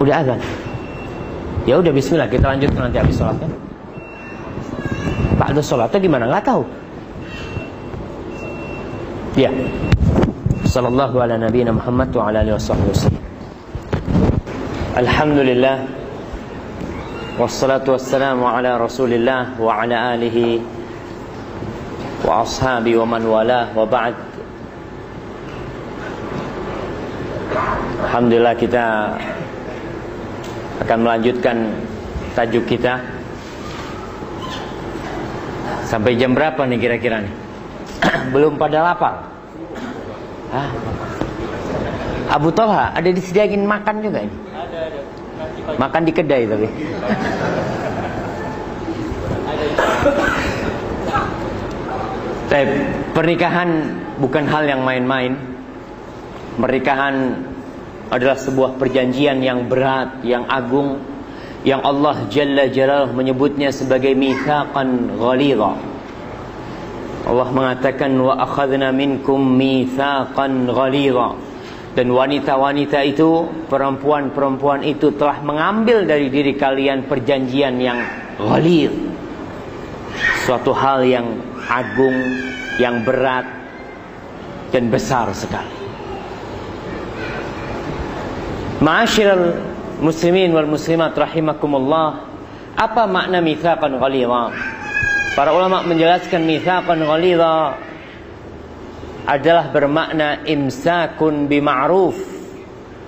Udah azan? Ya udah bismillah kita lanjut nanti habis sholatnya Ba'da sholatnya gimana? Nggak tahu Ya Sallallahu ala nabiyina Muhammad wa ala alihi wasallam Alhamdulillah Wassalatu wassalamu ala rasulillah Wa ala alihi Wa ashabi wa man wala Wa ba'd Alhamdulillah kita akan melanjutkan tajuk kita sampai jam berapa nih kira-kira nih? Belum pada lapar. Hah? Abu Talha ada disediain makan juga ini? Makan di kedai tapi. Tapi pernikahan bukan hal yang main-main. Pernikahan adalah sebuah perjanjian yang berat, yang agung yang Allah Jalla Jalaluhu menyebutnya sebagai mitsaqan ghalidha. Allah mengatakan wa akhadna minkum mitsaqan ghalidha. Dan wanita-wanita itu, perempuan-perempuan itu telah mengambil dari diri kalian perjanjian yang ghalidh. Suatu hal yang agung, yang berat dan besar sekali. Ma'asyiral muslimin wal muslimat rahimakumullah. Apa makna mitsaqan ghalidha? Para ulama menjelaskan mitsaqan ghalidha adalah bermakna imsakun bima'ruf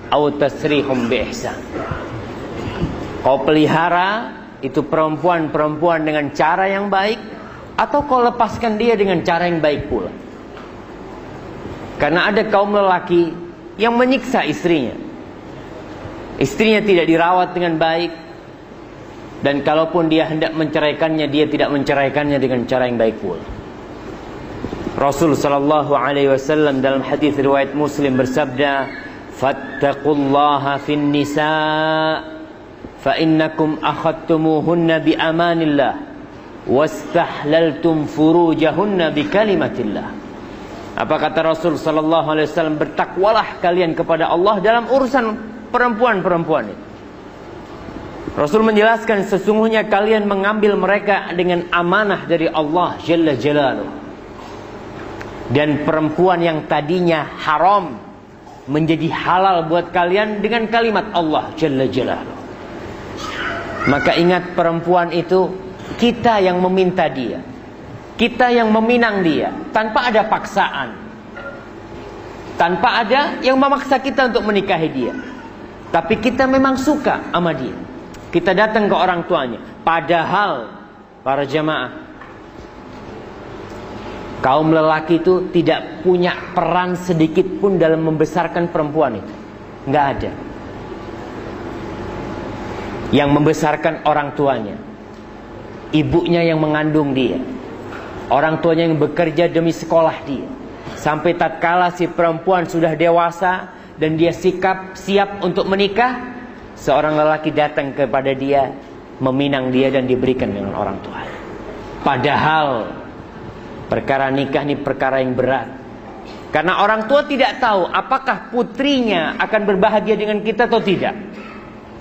atau tasrihum bi ihsan. Kau pelihara itu perempuan-perempuan dengan cara yang baik atau kau lepaskan dia dengan cara yang baik pula. Karena ada kaum lelaki yang menyiksa istrinya. Istrinya tidak dirawat dengan baik dan kalaupun dia hendak menceraikannya dia tidak menceraikannya dengan cara yang baik pula. Rasul sallallahu alaihi wasallam dalam hadis riwayat Muslim bersabda, "Fattaqullaha fin nisa fa innakum akhadtumuhunna bi amanillah wastahlaltum furujahunna bi kalimatillah." Apa kata Rasul sallallahu alaihi wasallam? Bertakwalah kalian kepada Allah dalam urusan perempuan-perempuan itu. Rasul menjelaskan sesungguhnya kalian mengambil mereka dengan amanah dari Allah Jalla Jalaluh. Dan perempuan yang tadinya haram menjadi halal buat kalian dengan kalimat Allah Jalla Jalaluh. Maka ingat perempuan itu kita yang meminta dia. Kita yang meminang dia tanpa ada paksaan. Tanpa ada yang memaksa kita untuk menikahi dia. Tapi kita memang suka sama dia. Kita datang ke orang tuanya. Padahal para jamaah kaum lelaki itu tidak punya peran sedikit pun dalam membesarkan perempuan itu. Nggak ada. Yang membesarkan orang tuanya. Ibunya yang mengandung dia. Orang tuanya yang bekerja demi sekolah dia. Sampai tatkala si perempuan sudah dewasa, dan dia sikap siap untuk menikah, seorang lelaki datang kepada dia, meminang dia dan diberikan dengan orang tua. Padahal perkara nikah ini perkara yang berat. Karena orang tua tidak tahu apakah putrinya akan berbahagia dengan kita atau tidak.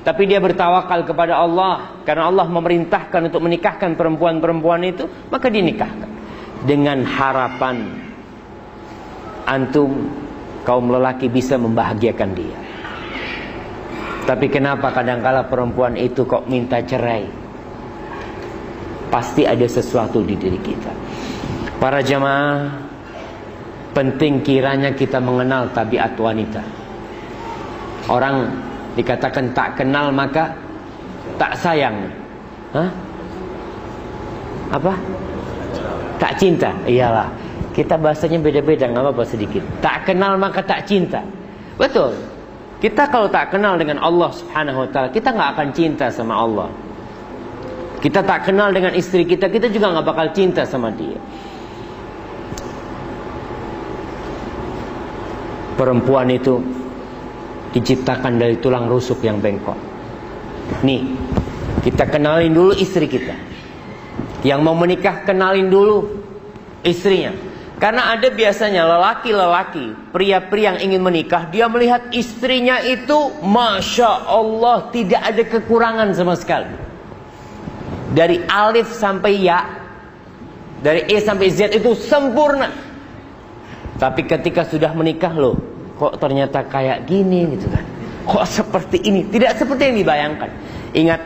Tapi dia bertawakal kepada Allah karena Allah memerintahkan untuk menikahkan perempuan-perempuan itu, maka dinikahkan dengan harapan antum kaum lelaki bisa membahagiakan dia. Tapi kenapa kadangkala perempuan itu kok minta cerai? Pasti ada sesuatu di diri kita. Para jamaah, penting kiranya kita mengenal tabiat wanita. Orang dikatakan tak kenal maka tak sayang. Hah? Apa? Tak cinta. Iyalah. Kita bahasanya beda-beda, nggak apa-apa sedikit. Tak kenal maka tak cinta. Betul. Kita kalau tak kenal dengan Allah Subhanahu wa taala, kita nggak akan cinta sama Allah. Kita tak kenal dengan istri kita, kita juga nggak bakal cinta sama dia. Perempuan itu diciptakan dari tulang rusuk yang bengkok. Nih, Kita kenalin dulu istri kita. Yang mau menikah kenalin dulu istrinya. Karena ada biasanya lelaki-lelaki, pria-pria yang ingin menikah, dia melihat istrinya itu, masya Allah, tidak ada kekurangan sama sekali. Dari alif sampai ya, dari E sampai Z itu sempurna. Tapi ketika sudah menikah loh, kok ternyata kayak gini gitu kan? Kok seperti ini? Tidak seperti yang dibayangkan. Ingat,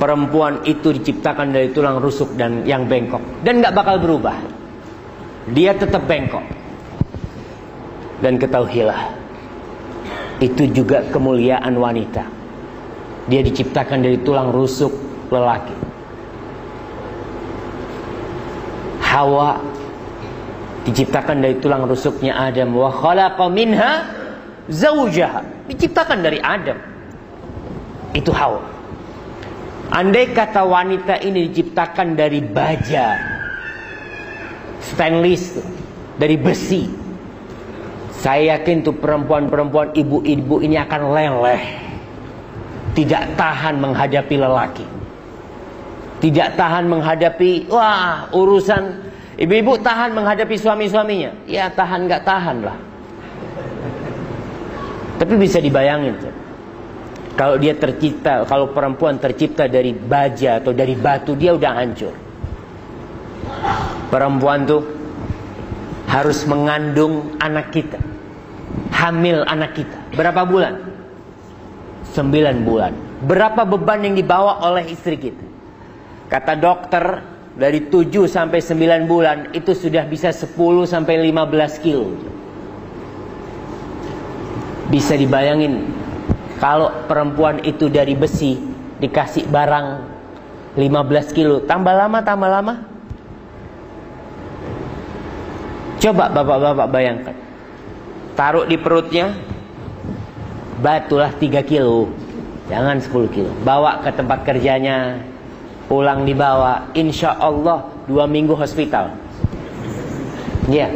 perempuan itu diciptakan dari tulang rusuk dan yang bengkok dan nggak bakal berubah. Dia tetap bengkok. Dan ketahuilah, itu juga kemuliaan wanita. Dia diciptakan dari tulang rusuk lelaki. Hawa diciptakan dari tulang rusuknya Adam. Wa khalaqa minha zaujaha diciptakan dari Adam. Itu Hawa. Andai kata wanita ini diciptakan dari baja stainless dari besi saya yakin tuh perempuan-perempuan ibu-ibu ini akan leleh. Tidak tahan menghadapi lelaki. Tidak tahan menghadapi wah urusan ibu-ibu tahan menghadapi suami-suaminya ya tahan nggak tahan lah tapi bisa dibayangin tuh. Kalau dia tercipta, kalau perempuan tercipta dari baja atau dari batu, dia udah hancur. Perempuan tuh harus mengandung anak kita. Hamil anak kita. Berapa bulan? Sembilan bulan. Berapa beban yang dibawa oleh istri kita? Kata dokter, dari 7 sampai 9 bulan itu sudah bisa 10 sampai 15 kilo. Bisa dibayangin kalau perempuan itu dari besi dikasih barang 15 kilo, tambah lama tambah lama. Coba bapak-bapak bayangkan. Taruh di perutnya batulah 3 kilo. Jangan 10 kilo. Bawa ke tempat kerjanya. Pulang dibawa. Insya Allah dua minggu hospital. Ya. Yeah.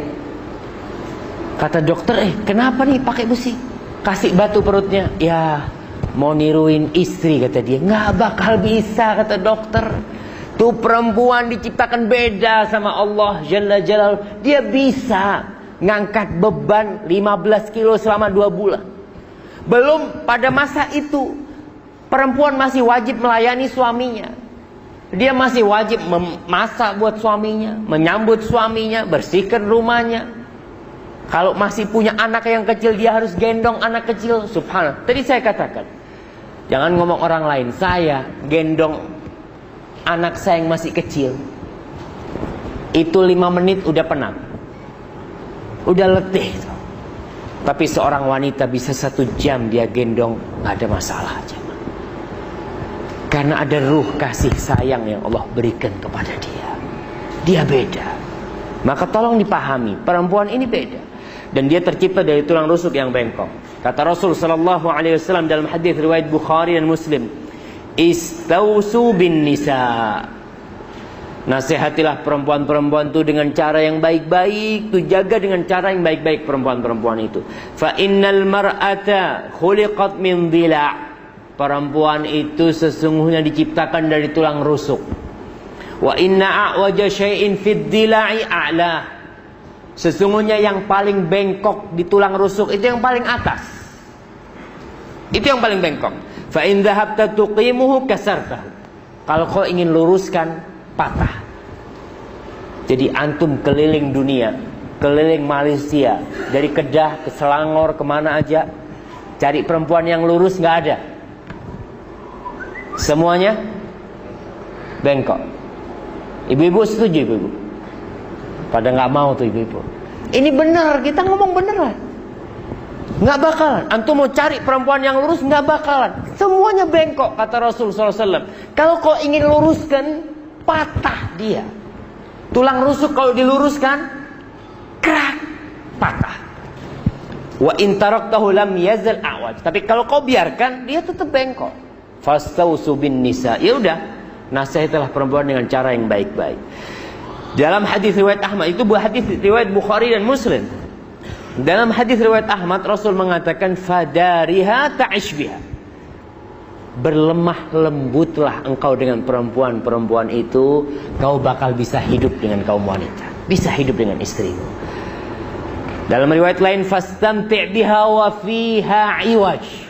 Kata dokter, eh kenapa nih pakai besi? kasih batu perutnya ya mau niruin istri kata dia nggak bakal bisa kata dokter tuh perempuan diciptakan beda sama Allah Jalla Jalal dia bisa ngangkat beban 15 kilo selama dua bulan belum pada masa itu perempuan masih wajib melayani suaminya dia masih wajib memasak buat suaminya menyambut suaminya bersihkan rumahnya kalau masih punya anak yang kecil dia harus gendong anak kecil. Subhanallah. Tadi saya katakan. Jangan ngomong orang lain. Saya gendong anak saya yang masih kecil. Itu lima menit udah penat. Udah letih. Tapi seorang wanita bisa satu jam dia gendong. Gak ada masalah aja. Karena ada ruh kasih sayang yang Allah berikan kepada dia. Dia beda. Maka tolong dipahami. Perempuan ini beda dan dia tercipta dari tulang rusuk yang bengkok. Kata Rasul sallallahu alaihi wasallam dalam hadis riwayat Bukhari dan Muslim, "Istausu bin nisa." Nasihatilah perempuan-perempuan itu dengan cara yang baik-baik, tuh jaga dengan cara yang baik-baik perempuan-perempuan itu. Fa innal mar'ata khuliqat min dhila'. Perempuan itu sesungguhnya diciptakan dari tulang rusuk. Wa inna a'waja syai'in a'lah. Sesungguhnya yang paling bengkok di tulang rusuk itu yang paling atas. Itu yang paling bengkok. Fa in dhahabta tuqimuhu kasartahu. Kalau kau ingin luruskan, patah. Jadi antum keliling dunia, keliling Malaysia, dari Kedah ke Selangor ke mana aja, cari perempuan yang lurus nggak ada. Semuanya bengkok. Ibu-ibu setuju ibu-ibu? Pada nggak mau tuh ibu-ibu. Ini benar, kita ngomong beneran. Nggak bakalan. Antum mau cari perempuan yang lurus nggak bakalan. Semuanya bengkok kata Rasul SAW. Kalau kau ingin luruskan, patah dia. Tulang rusuk kalau diluruskan, krak, patah. Wa intaraktahu lam yazal awaj. Tapi kalau kau biarkan, dia tetap bengkok. Fastausu bin nisa. Ya udah, nasihatilah perempuan dengan cara yang baik-baik. Dalam hadis riwayat Ahmad itu hadis riwayat Bukhari dan Muslim. Dalam hadis riwayat Ahmad Rasul mengatakan fadariha ta'ish biha. berlemah lembutlah engkau dengan perempuan-perempuan itu, kau bakal bisa hidup dengan kaum wanita, bisa hidup dengan istrimu. Dalam riwayat lain fastamti' biha wa fiha iwaj.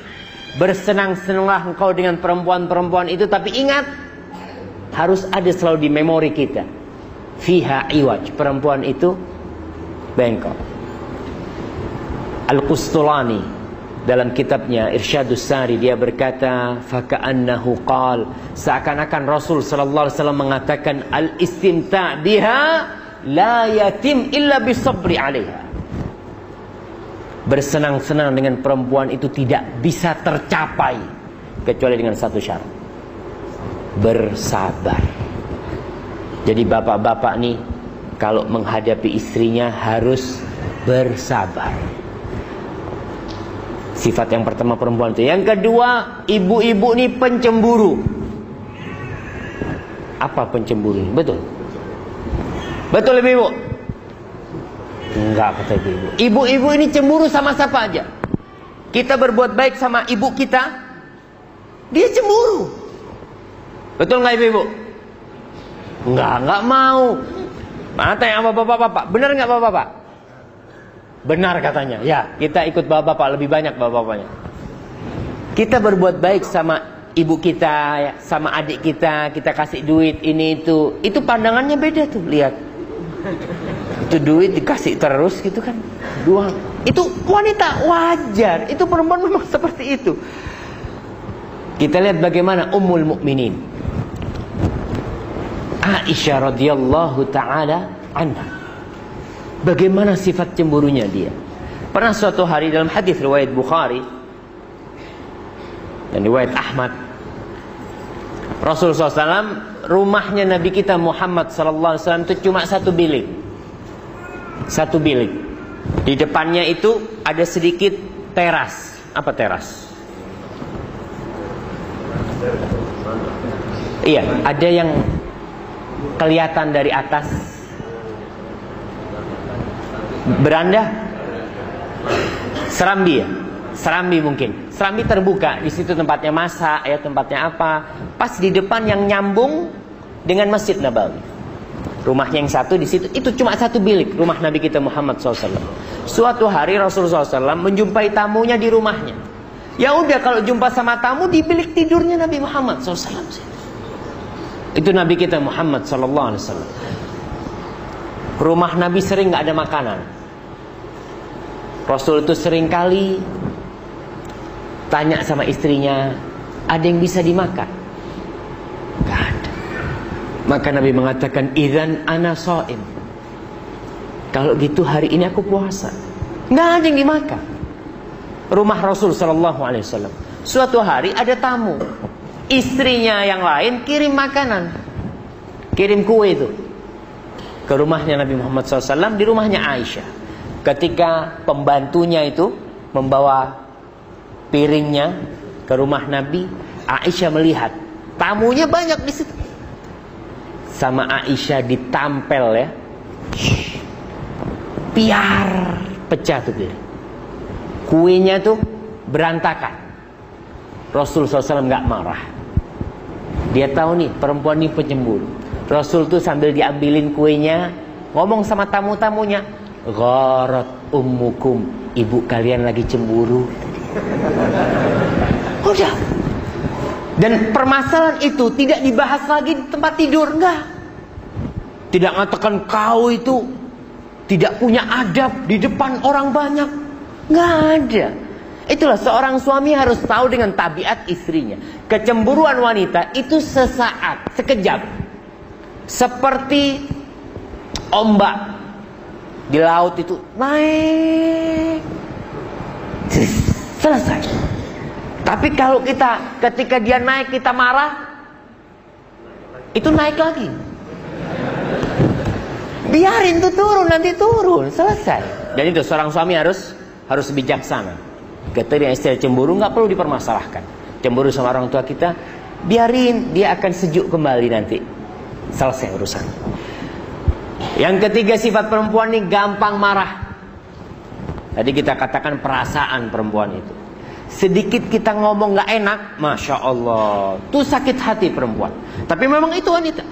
Bersenang-senanglah engkau dengan perempuan-perempuan itu tapi ingat harus ada selalu di memori kita. Fiha iwaj, perempuan itu bengkok. Al-Qustulani dalam kitabnya Irsyadus Sari dia berkata faka'annahu qal seakan-akan Rasul sallallahu alaihi wasallam mengatakan al-istimta' biha la yatim illa bisabri 'alaiha bersenang-senang dengan perempuan itu tidak bisa tercapai kecuali dengan satu syarat bersabar jadi bapak-bapak nih kalau menghadapi istrinya harus bersabar Sifat yang pertama perempuan itu. Yang kedua, ibu-ibu ini pencemburu. Apa pencemburu? Betul. Betul ibu-ibu? Enggak kata ibu-ibu. Ibu-ibu ini cemburu sama siapa aja. Kita berbuat baik sama ibu kita, dia cemburu. Betul nggak ibu-ibu? Enggak, enggak mau. Mana tanya sama bapak-bapak, benar nggak bapak-bapak? Benar katanya. Ya, kita ikut bapak-bapak lebih banyak bapak-bapaknya. Kita berbuat baik sama ibu kita, ya, sama adik kita, kita kasih duit ini itu. Itu pandangannya beda tuh, lihat. Itu duit dikasih terus gitu kan. Dua. Itu wanita wajar. Itu perempuan memang seperti itu. Kita lihat bagaimana Ummul Mukminin Aisyah radhiyallahu taala anha Bagaimana sifat cemburunya dia? Pernah suatu hari dalam hadis riwayat Bukhari dan riwayat Ahmad Rasulullah SAW rumahnya Nabi kita Muhammad SAW itu cuma satu bilik satu bilik. Di depannya itu ada sedikit teras. Apa teras? Iya ada yang kelihatan dari atas. Beranda? Serambi ya? Serambi mungkin. Serambi terbuka. Di situ tempatnya masak ya tempatnya apa. Pas di depan yang nyambung dengan masjid Nabawi rumahnya yang satu di situ. Itu cuma satu bilik rumah Nabi kita Muhammad SAW suatu hari Rasulullah SAW menjumpai tamunya di rumahnya. Ya udah kalau jumpa sama tamu di bilik tidurnya Nabi Muhammad SAW itu Nabi kita Muhammad SAW rumah Nabi sering nggak ada makanan. Rasul itu sering kali tanya sama istrinya, ada yang bisa dimakan? Gak. Maka Nabi mengatakan, Idan ana so'im. Kalau gitu hari ini aku puasa. Gak ada yang dimakan. Rumah Rasul Sallallahu Alaihi Wasallam. Suatu hari ada tamu. Istrinya yang lain kirim makanan. Kirim kue itu. Ke rumahnya Nabi Muhammad SAW. Di rumahnya Aisyah. Ketika pembantunya itu membawa piringnya ke rumah Nabi, Aisyah melihat tamunya banyak di situ. Sama Aisyah ditampel ya. Piar pecah tuh dia. Kuenya tuh berantakan. Rasul SAW nggak marah. Dia tahu nih perempuan ini pencemburu. Rasul tuh sambil diambilin kuenya, ngomong sama tamu-tamunya, Gharat ummukum Ibu kalian lagi cemburu Udah Dan permasalahan itu tidak dibahas lagi di tempat tidur Enggak. Tidak mengatakan kau itu Tidak punya adab di depan orang banyak. Enggak ada. Itulah seorang suami harus tahu dengan tabiat istrinya. Kecemburuan wanita itu sesaat, sekejap. Seperti ombak di laut itu naik. Selesai tapi kalau kita ketika dia naik kita marah itu naik lagi. Biarin tuh turun nanti turun. Selesai. Dan itu seorang suami harus harus bijaksana. Ketika istilah cemburu nggak perlu dipermasalahkan. Cemburu sama orang tua kita biarin dia akan sejuk kembali nanti. Selesai urusan. Yang ketiga sifat perempuan ini gampang marah. Tadi kita katakan perasaan perempuan itu. Sedikit kita ngomong nggak enak, masya Allah, tuh sakit hati perempuan. Tapi memang itu wanita.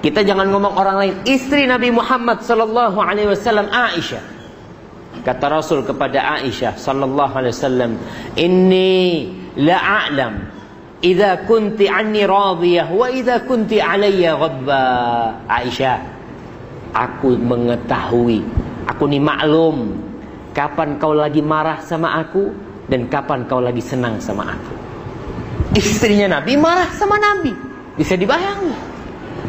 Kita jangan ngomong orang lain. Istri Nabi Muhammad Sallallahu Alaihi Wasallam Aisyah. Kata Rasul kepada Aisyah Sallallahu Alaihi Wasallam, Inni la a'lam Idza kunti anni radiyah wa idza kunti alayya ghadba. Aisyah, aku mengetahui, aku ni maklum kapan kau lagi marah sama aku dan kapan kau lagi senang sama aku. Istrinya Nabi marah sama Nabi. Bisa dibayangkan.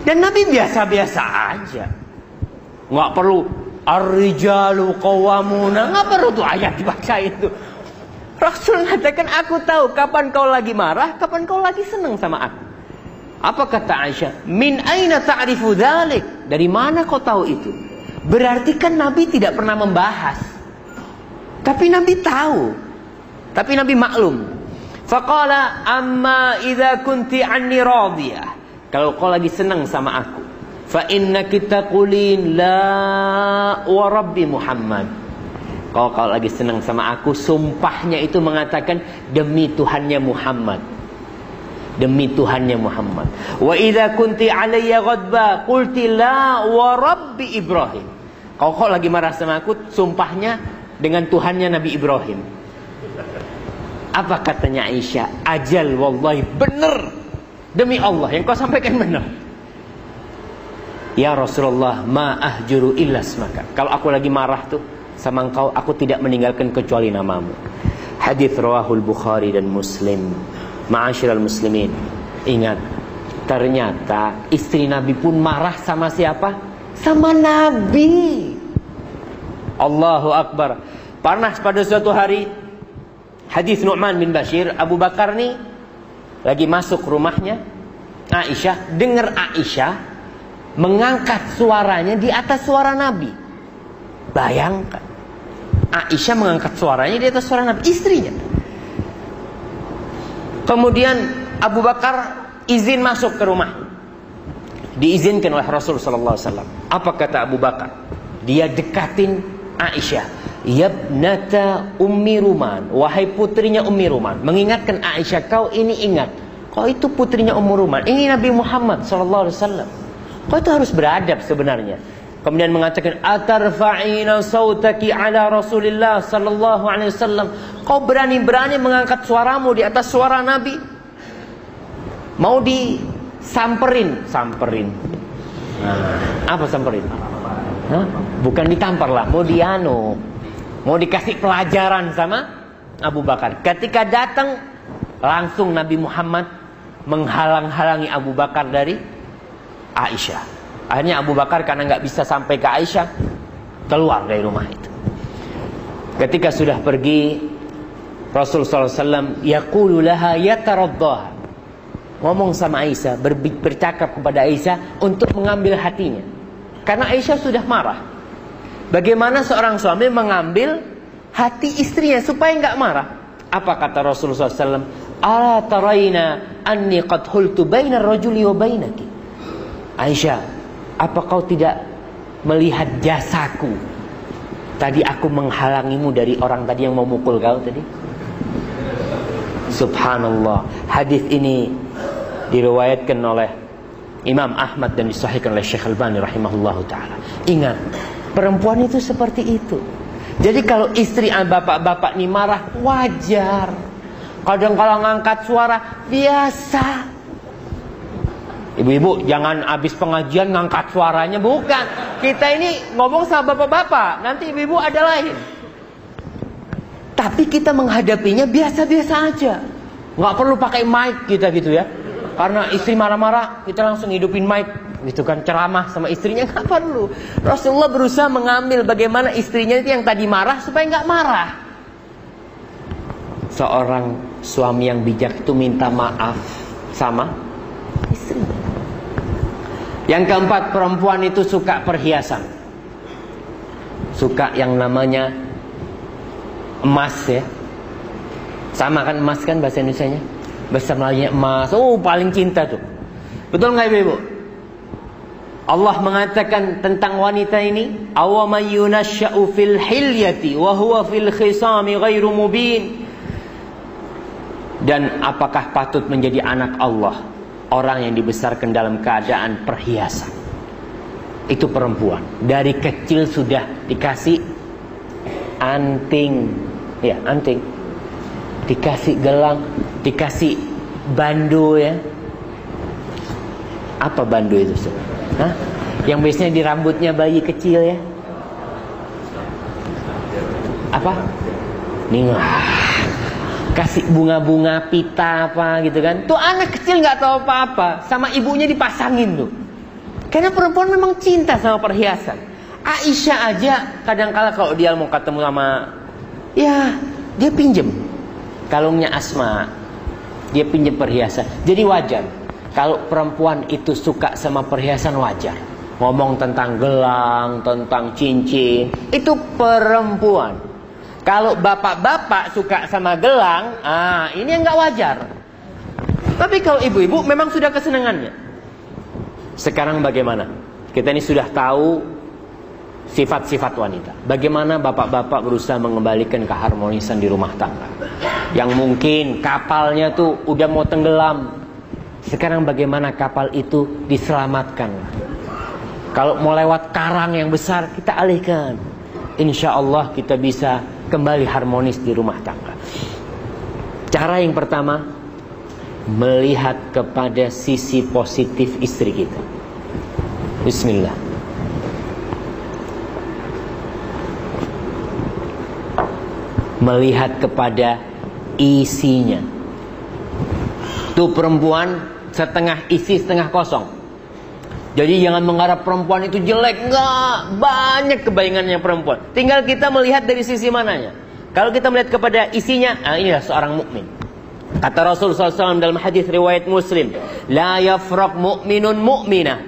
Dan Nabi biasa-biasa aja. Nggak perlu Ar-rijalu qawwamuna. Nggak perlu tuh ayat dibaca itu. Rasul mengatakan aku tahu kapan kau lagi marah, kapan kau lagi senang sama aku. Apa kata Aisyah? Min aina ta'rifu dzalik? Dari mana kau tahu itu? Berarti kan Nabi tidak pernah membahas. Tapi Nabi tahu. Tapi Nabi maklum. Faqala amma idza kunti anni radiyah. Kalau kau lagi senang sama aku. Fa inna kita qulin la wa rabbi Muhammad. Kalau kau lagi senang sama aku, sumpahnya itu mengatakan demi Tuhannya Muhammad. Demi Tuhannya Muhammad. Wa idza kunti alayya ghadba qulti la wa rabbi Ibrahim. Kalau kau lagi marah sama aku, sumpahnya dengan Tuhannya Nabi Ibrahim. Apa katanya Aisyah? Ajal wallahi benar. Demi Allah yang kau sampaikan benar. Ya Rasulullah, ma ahjuru illa smaka. Kalau aku lagi marah tuh sama engkau, aku tidak meninggalkan kecuali namamu. Hadis rawahul Bukhari dan Muslim. Ma'asyiral muslimin. Ingat, ternyata istri Nabi pun marah sama siapa? Sama Nabi. Allahu Akbar. Panas pada suatu hari Hadis Nu'man bin Bashir, Abu Bakar nih lagi masuk rumahnya Aisyah, dengar Aisyah mengangkat suaranya di atas suara Nabi. Bayangkan. Aisyah mengangkat suaranya di atas suara Nabi, istrinya. Kemudian Abu Bakar izin masuk ke rumah. Diizinkan oleh Rasul sallallahu alaihi wasallam. Apa kata Abu Bakar? Dia dekatin Aisyah. Yabnata Ummi Ruman. Wahai putrinya Ummi Ruman. Mengingatkan Aisyah Kau ini ingat. Kau itu putrinya Ummi Ruman. Ini Nabi Muhammad SAW Kau itu harus beradab sebenarnya. Kemudian mengatakan Atarfa'ina sautaki ala Rasulillah Sallallahu alaihi wasallam. Kau berani-berani mengangkat suaramu Di atas suara Nabi? Mau disamperin? Samperin. Nah, Apa samperin? Hah? Bukan ditampar lah. Mau dianu Mau dikasih pelajaran sama Abu Bakar. Ketika datang langsung Nabi Muhammad menghalang-halangi Abu Bakar dari Aisyah. Akhirnya Abu Bakar karena nggak bisa sampai ke Aisyah keluar dari rumah itu. Ketika sudah pergi Rasul SAW yaqulu laha yataraddaha ngomong sama Aisyah bercakap kepada Aisyah untuk mengambil hatinya karena Aisyah sudah marah Bagaimana seorang suami mengambil hati istrinya supaya nggak marah? Apa kata Rasulullah SAW? Ala taraina anni qad hultu baina rajuli wa bainaki. Aisyah, apa kau tidak melihat jasaku? Tadi aku menghalangimu dari orang tadi yang mau mukul kau tadi. Subhanallah. Hadis ini diriwayatkan oleh Imam Ahmad dan disahihkan oleh Syekh Al-Albani rahimahullahu taala. Ingat, Perempuan itu seperti itu. Jadi kalau istri bapak-bapak ini marah wajar. Kadang kalau ngangkat suara biasa. Ibu-ibu jangan habis pengajian ngangkat suaranya bukan. Kita ini ngomong sama bapak-bapak, nanti ibu-ibu ada lain. Tapi kita menghadapinya biasa-biasa aja. Nggak perlu pakai mic kita gitu ya. Karena istri marah-marah, kita langsung hidupin mic gitu kan ceramah sama istrinya. Nggak perlu Rasulullah berusaha mengambil bagaimana istrinya itu yang tadi marah supaya nggak marah. Seorang suami yang bijak itu minta maaf sama istrinya yang keempat perempuan itu suka perhiasan. Suka yang namanya emas ya. Sama kan emas kan bahasa Indonesia nya bahasa Melayu emas. Oh paling cinta tuh. Betul nggak ibu-ibu Allah mengatakan tentang wanita ini, "Awaman yunasya'u fil hilyati wa fil khisami ghairu mubin." Dan apakah patut menjadi anak Allah orang yang dibesarkan dalam keadaan perhiasan? Itu perempuan. Dari kecil sudah dikasih anting. Ya, anting. Dikasih gelang, dikasih bando ya. Apa bando itu? Hah? Yang biasanya di rambutnya bayi kecil ya. Apa? Nih kasih bunga-bunga pita apa gitu kan. Tuh anak kecil nggak tahu apa-apa, sama ibunya dipasangin tuh. Karena perempuan memang cinta sama perhiasan. Aisyah aja kadang-kala kalau dia mau ketemu sama ya dia pinjem kalungnya Asma. Dia pinjem perhiasan. Jadi wajar kalau perempuan itu suka sama perhiasan wajar. Ngomong tentang gelang, tentang cincin, itu perempuan. Kalau bapak-bapak suka sama gelang, ah ini yang nggak wajar. Tapi kalau ibu-ibu memang sudah kesenangannya. Sekarang bagaimana? Kita ini sudah tahu sifat-sifat wanita. Bagaimana bapak-bapak berusaha mengembalikan keharmonisan di rumah tangga. Yang mungkin kapalnya tuh udah mau tenggelam. Sekarang bagaimana kapal itu diselamatkan. Kalau mau lewat karang yang besar kita alihkan. Insya Allah kita bisa kembali harmonis di rumah tangga. Cara yang pertama, melihat kepada sisi positif istri kita. Bismillah. Melihat kepada isinya. Tuh perempuan setengah isi setengah kosong. Jadi jangan mengharap perempuan itu jelek, enggak. Banyak kebayangannya perempuan. Tinggal kita melihat dari sisi mananya. Kalau kita melihat kepada isinya, ah inilah seorang mukmin. Kata Rasul SAW dalam hadis riwayat Muslim, la yafraq mu'minun mu'minah.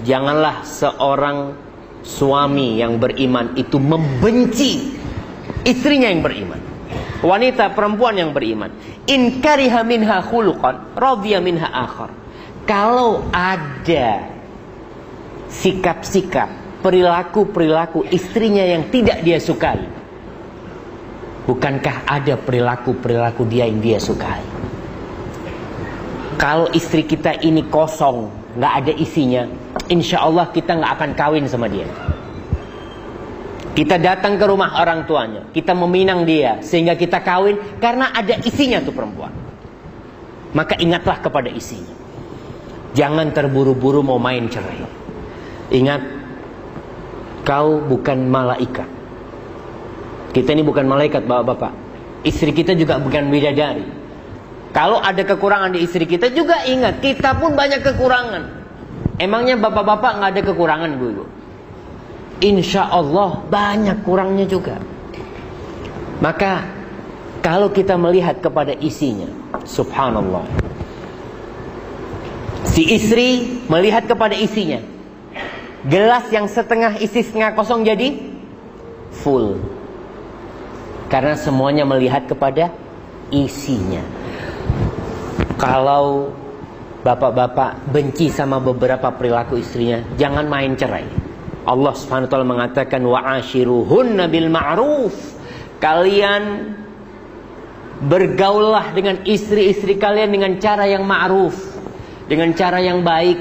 Janganlah seorang suami yang beriman itu membenci istrinya yang beriman. Wanita perempuan yang beriman. In kariha minha khuluqan, radhiya minha akhar kalau ada sikap-sikap, perilaku-perilaku istrinya yang tidak dia sukai, bukankah ada perilaku-perilaku dia yang dia sukai? Kalau istri kita ini kosong, nggak ada isinya, insya Allah kita nggak akan kawin sama dia. Kita datang ke rumah orang tuanya, kita meminang dia sehingga kita kawin karena ada isinya tuh perempuan. Maka ingatlah kepada isinya. Jangan terburu-buru mau main cerai. Ingat, kau bukan malaikat. Kita ini bukan malaikat bapak-bapak. Istri kita juga bukan bidadari. Kalau ada kekurangan di istri kita juga ingat, kita pun banyak kekurangan. Emangnya bapak-bapak nggak ada kekurangan bu Insya Allah banyak kurangnya juga. Maka kalau kita melihat kepada isinya, subhanallah. Si istri melihat kepada isinya. Gelas yang setengah isi setengah kosong jadi full. Karena semuanya melihat kepada isinya. Kalau bapak-bapak benci sama beberapa perilaku istrinya, jangan main cerai. Allah Subhanahu wa taala mengatakan wa ashiruhunna bil ma'ruf. Kalian bergaullah dengan istri-istri kalian dengan cara yang ma'ruf dengan cara yang baik,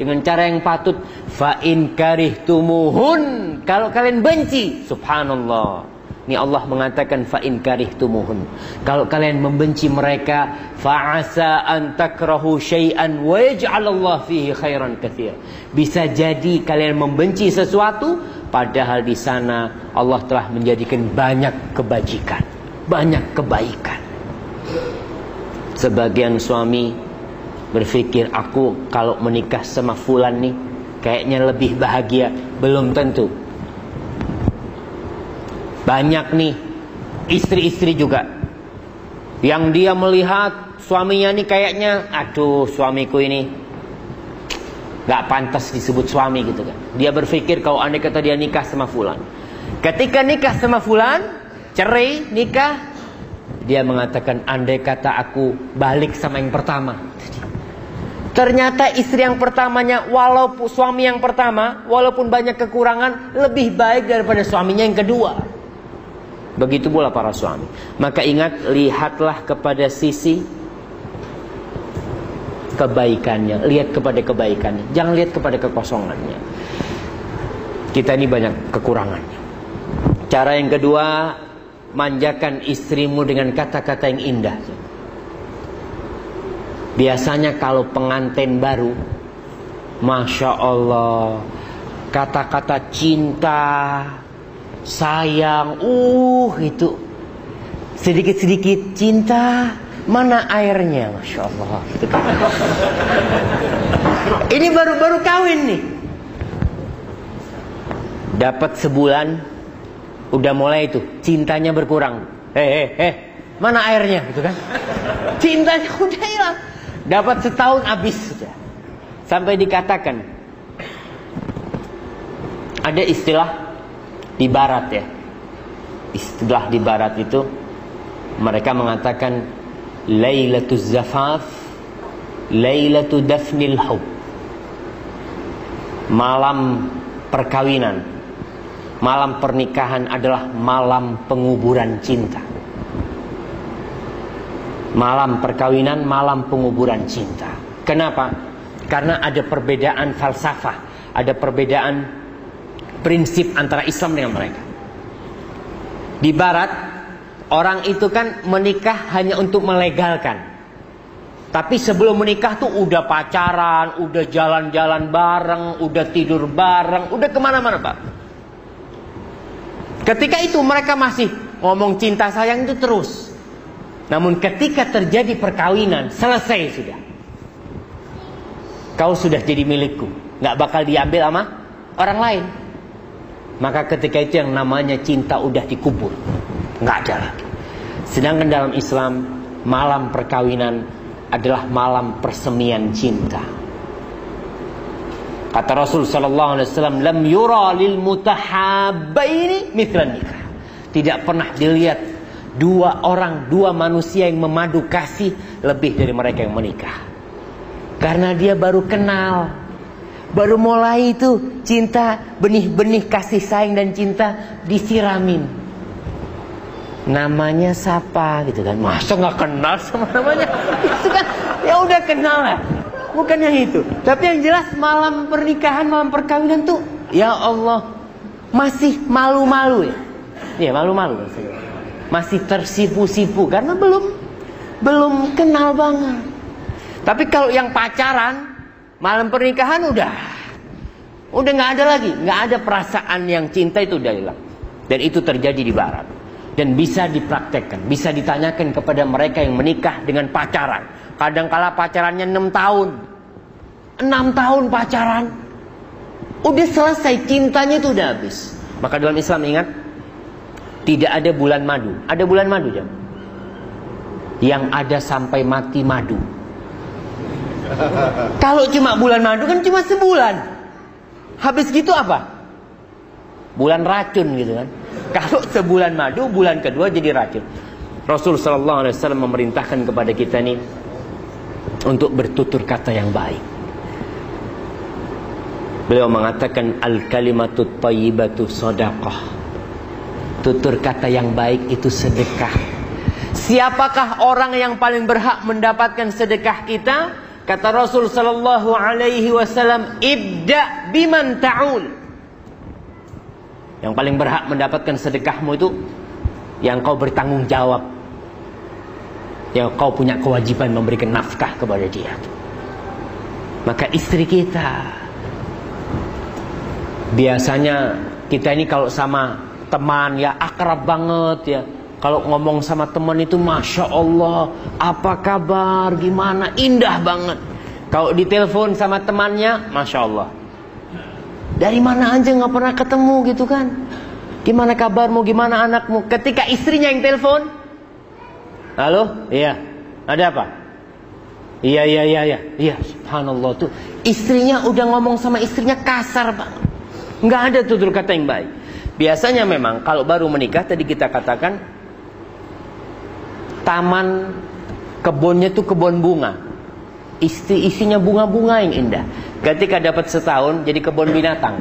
dengan cara yang patut. Fa in karihtumuhun, kalau kalian benci, subhanallah. Ini Allah mengatakan fa in karihtumuhun. Kalau kalian membenci mereka, fa asa an takrahu syai'an wa yaj'alallah fihi khairan katsir. Bisa jadi kalian membenci sesuatu padahal di sana Allah telah menjadikan banyak kebajikan, banyak kebaikan. Sebagian suami berpikir aku kalau menikah sama fulan nih kayaknya lebih bahagia belum tentu banyak nih. Istri-istri juga. Yang dia melihat suaminya nih kayaknya aduh suamiku ini nggak pantas disebut suami gitu kan. Dia berpikir kalau andai kata dia nikah sama fulan. Ketika nikah sama fulan cerai nikah dia mengatakan andai kata aku balik sama yang pertama. Ternyata istri yang pertamanya walaupun suami yang pertama walaupun banyak kekurangan lebih baik daripada suaminya yang kedua. Begitu pula para suami. Maka ingat, lihatlah kepada sisi kebaikannya. Lihat kepada kebaikannya. Jangan lihat kepada kekosongannya. Kita ini banyak kekurangannya. Cara yang kedua, manjakan istrimu dengan kata-kata yang indah. Biasanya kalau pengantin baru, masya Allah, kata-kata cinta, sayang, uh itu sedikit-sedikit cinta, mana airnya, masya Allah. Ini baru-baru kawin nih, dapat sebulan, udah mulai itu cintanya berkurang. Eh, eh, eh, mana airnya, gitu kan? Cintanya udah hilang. Dapat setahun habis sudah. Sampai dikatakan ada istilah di barat ya. Istilah di barat itu mereka mengatakan Lailatul Zafaf Lailatul Dafnil Hub Malam perkawinan Malam pernikahan adalah malam penguburan cinta Malam perkawinan, malam penguburan cinta Kenapa? Karena ada perbedaan falsafah Ada perbedaan prinsip antara Islam dengan mereka. Di barat, orang itu kan menikah hanya untuk melegalkan. Tapi sebelum menikah tuh udah pacaran, udah jalan-jalan bareng, udah tidur bareng, udah ke mana-mana pak. Ketika itu mereka masih ngomong cinta sayang itu terus. Namun ketika terjadi perkawinan, selesai sudah. Kau sudah jadi milikku, nggak bakal diambil sama orang lain. Maka ketika itu yang namanya cinta udah dikubur. Nggak ada lagi. Sedangkan dalam Islam, malam perkawinan adalah malam persemian cinta. Kata Rasul sallallahu alaihi wasallam, "Lam yura lil mutahabbaini mithlan nikah." Tidak pernah dilihat dua orang, dua manusia yang memadu kasih lebih dari mereka yang menikah. Karena dia baru kenal, Baru mulai itu cinta, benih-benih kasih sayang dan cinta disiramin. Namanya siapa gitu kan? Masa nggak kenal sama namanya? Itu kan ya udah kenal lah. Bukan yang itu. Tapi yang jelas malam pernikahan, malam perkawinan tuh ya Allah masih malu-malu ya. Ya malu-malu Masih tersipu-sipu karena belum belum kenal banget. Tapi kalau yang pacaran Malam pernikahan udah udah nggak ada lagi, nggak ada perasaan yang cinta itu udah hilang. Dan itu terjadi di barat. Dan bisa dipraktekkan, bisa ditanyakan kepada mereka yang menikah dengan pacaran. Kadangkala pacarannya 6 tahun. 6 tahun pacaran. Udah selesai cintanya itu udah habis. Maka dalam Islam ingat tidak ada bulan madu. Ada bulan madu jam. Yang ada sampai mati madu. Kalau cuma bulan madu kan cuma sebulan. Habis gitu apa? Bulan racun gitu kan. Kalau sebulan madu, bulan kedua jadi racun. Rasul sallallahu alaihi wasallam memerintahkan kepada kita nih untuk bertutur kata yang baik. Beliau mengatakan al kalimatut thayyibatu sadaqah. Tutur kata yang baik itu sedekah. Siapakah orang yang paling berhak mendapatkan sedekah kita? Kata Rasul sallallahu alaihi wasallam, "Ibda biman ta'ul." Yang paling berhak mendapatkan sedekahmu itu yang kau bertanggung jawab. Yang kau punya kewajiban memberikan nafkah kepada dia. Maka istri kita biasanya kita ini kalau sama teman ya akrab banget ya kalau ngomong sama teman itu Masya Allah Apa kabar, gimana? Indah banget. Kalau ditelepon sama temannya Masya Allah. Dari mana aja nggak pernah ketemu gitu kan. Gimana kabarmu, gimana anakmu? Ketika istrinya yang telepon Halo, iya. Ada apa? Iya, iya, iya, iya. Iya, subhanallah tuh. Istrinya udah ngomong sama istrinya kasar banget. Nggak ada tutur kata yang baik. Biasanya memang kalau baru menikah tadi kita katakan taman kebunnya itu kebun bunga. Isti isinya bunga-bunga yang indah. Ketika dapat setahun jadi kebun binatang.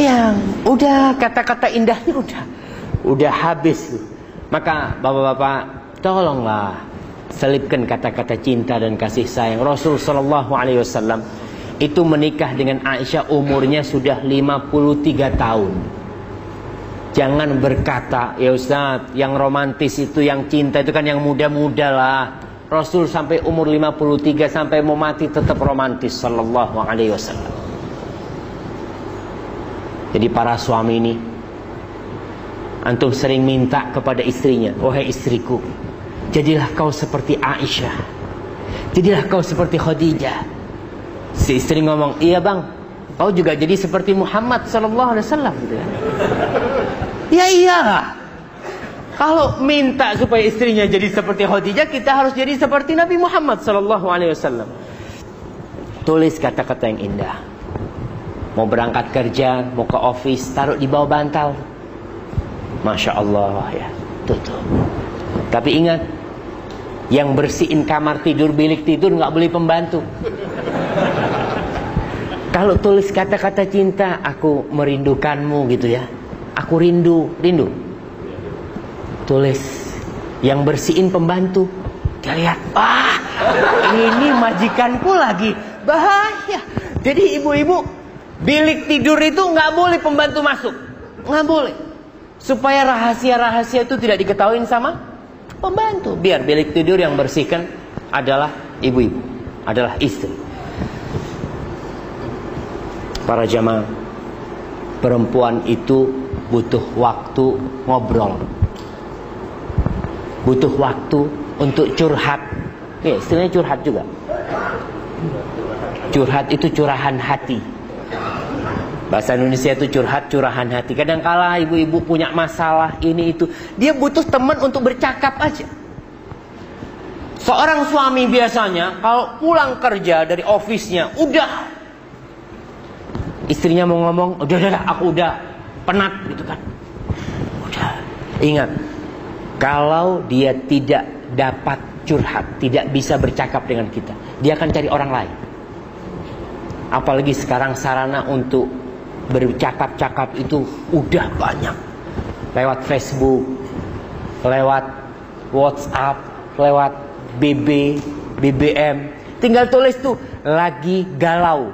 Yang udah kata-kata indahnya udah udah habis. Maka bapak-bapak tolonglah selipkan kata-kata cinta dan kasih sayang. Rasul Shallallahu Alaihi Wasallam itu menikah dengan Aisyah umurnya sudah 53 tahun. Jangan berkata, ya Ustaz, yang romantis itu, yang cinta itu kan yang muda-muda lah. Rasul sampai umur 53 sampai mau mati tetap romantis sallallahu alaihi wasallam. Jadi para suami ini antum sering minta kepada istrinya, "Wahai istriku, jadilah kau seperti Aisyah. Jadilah kau seperti Khadijah." Si istri ngomong, "Iya, Bang. Kau juga jadi seperti Muhammad sallallahu alaihi wasallam." Ya. Ya iyalah. Kalau minta supaya istrinya jadi seperti Khadijah, kita harus jadi seperti Nabi Muhammad sallallahu alaihi wasallam. Tulis kata-kata yang indah. Mau berangkat kerja, mau ke office, taruh di bawah bantal. Masya Allah ya, tutup. Tapi ingat, yang bersihin kamar tidur, bilik tidur nggak boleh pembantu. Kalau tulis kata-kata cinta, aku merindukanmu gitu ya Aku rindu, rindu. Tulis yang bersihin pembantu. Dia lihat, ah, ini majikanku lagi bahaya. Jadi ibu-ibu bilik tidur itu nggak boleh pembantu masuk, nggak boleh. Supaya rahasia-rahasia itu tidak diketahui sama pembantu. Biar bilik tidur yang bersihkan adalah ibu-ibu, adalah istri. Para jamaah, perempuan itu butuh waktu ngobrol. Butuh waktu untuk curhat. Ya, istilahnya curhat juga. Curhat itu curahan hati. Bahasa Indonesia itu curhat, curahan hati. Kadang-kala ibu-ibu punya masalah ini itu, dia butuh teman untuk bercakap aja. Seorang suami biasanya kalau pulang kerja dari ofisnya, udah istrinya mau ngomong, udah udah aku udah penat gitu kan. Udah. Ingat, kalau dia tidak dapat curhat, tidak bisa bercakap dengan kita, dia akan cari orang lain. Apalagi sekarang sarana untuk bercakap-cakap itu udah banyak. Lewat Facebook, lewat WhatsApp, lewat BB, BBM. Tinggal tulis tuh lagi galau.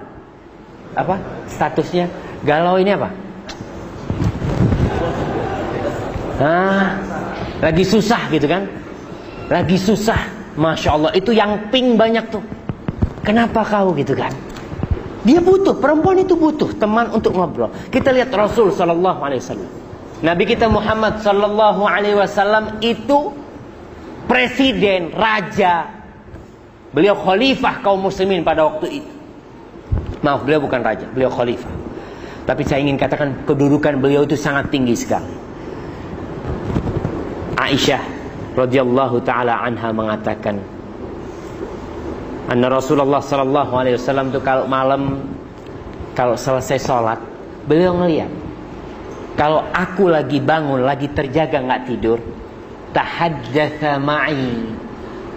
Apa? Statusnya galau ini apa? Nah, lagi susah gitu kan? Lagi susah, masya Allah. Itu yang ping banyak tuh. Kenapa kau gitu kan? Dia butuh, perempuan itu butuh teman untuk ngobrol. Kita lihat Rasul Sallallahu Alaihi Wasallam. Nabi kita Muhammad Sallallahu Alaihi Wasallam itu presiden, raja. Beliau khalifah kaum muslimin pada waktu itu. Maaf, beliau bukan raja, beliau khalifah. Tapi saya ingin katakan kedudukan beliau itu sangat tinggi sekali. Aisyah radhiyallahu taala anha mengatakan Anna Rasulullah sallallahu alaihi wasallam itu kalau malam kalau selesai sholat beliau ngeliat kalau aku lagi bangun lagi terjaga nggak tidur tahaddatsa ma'i.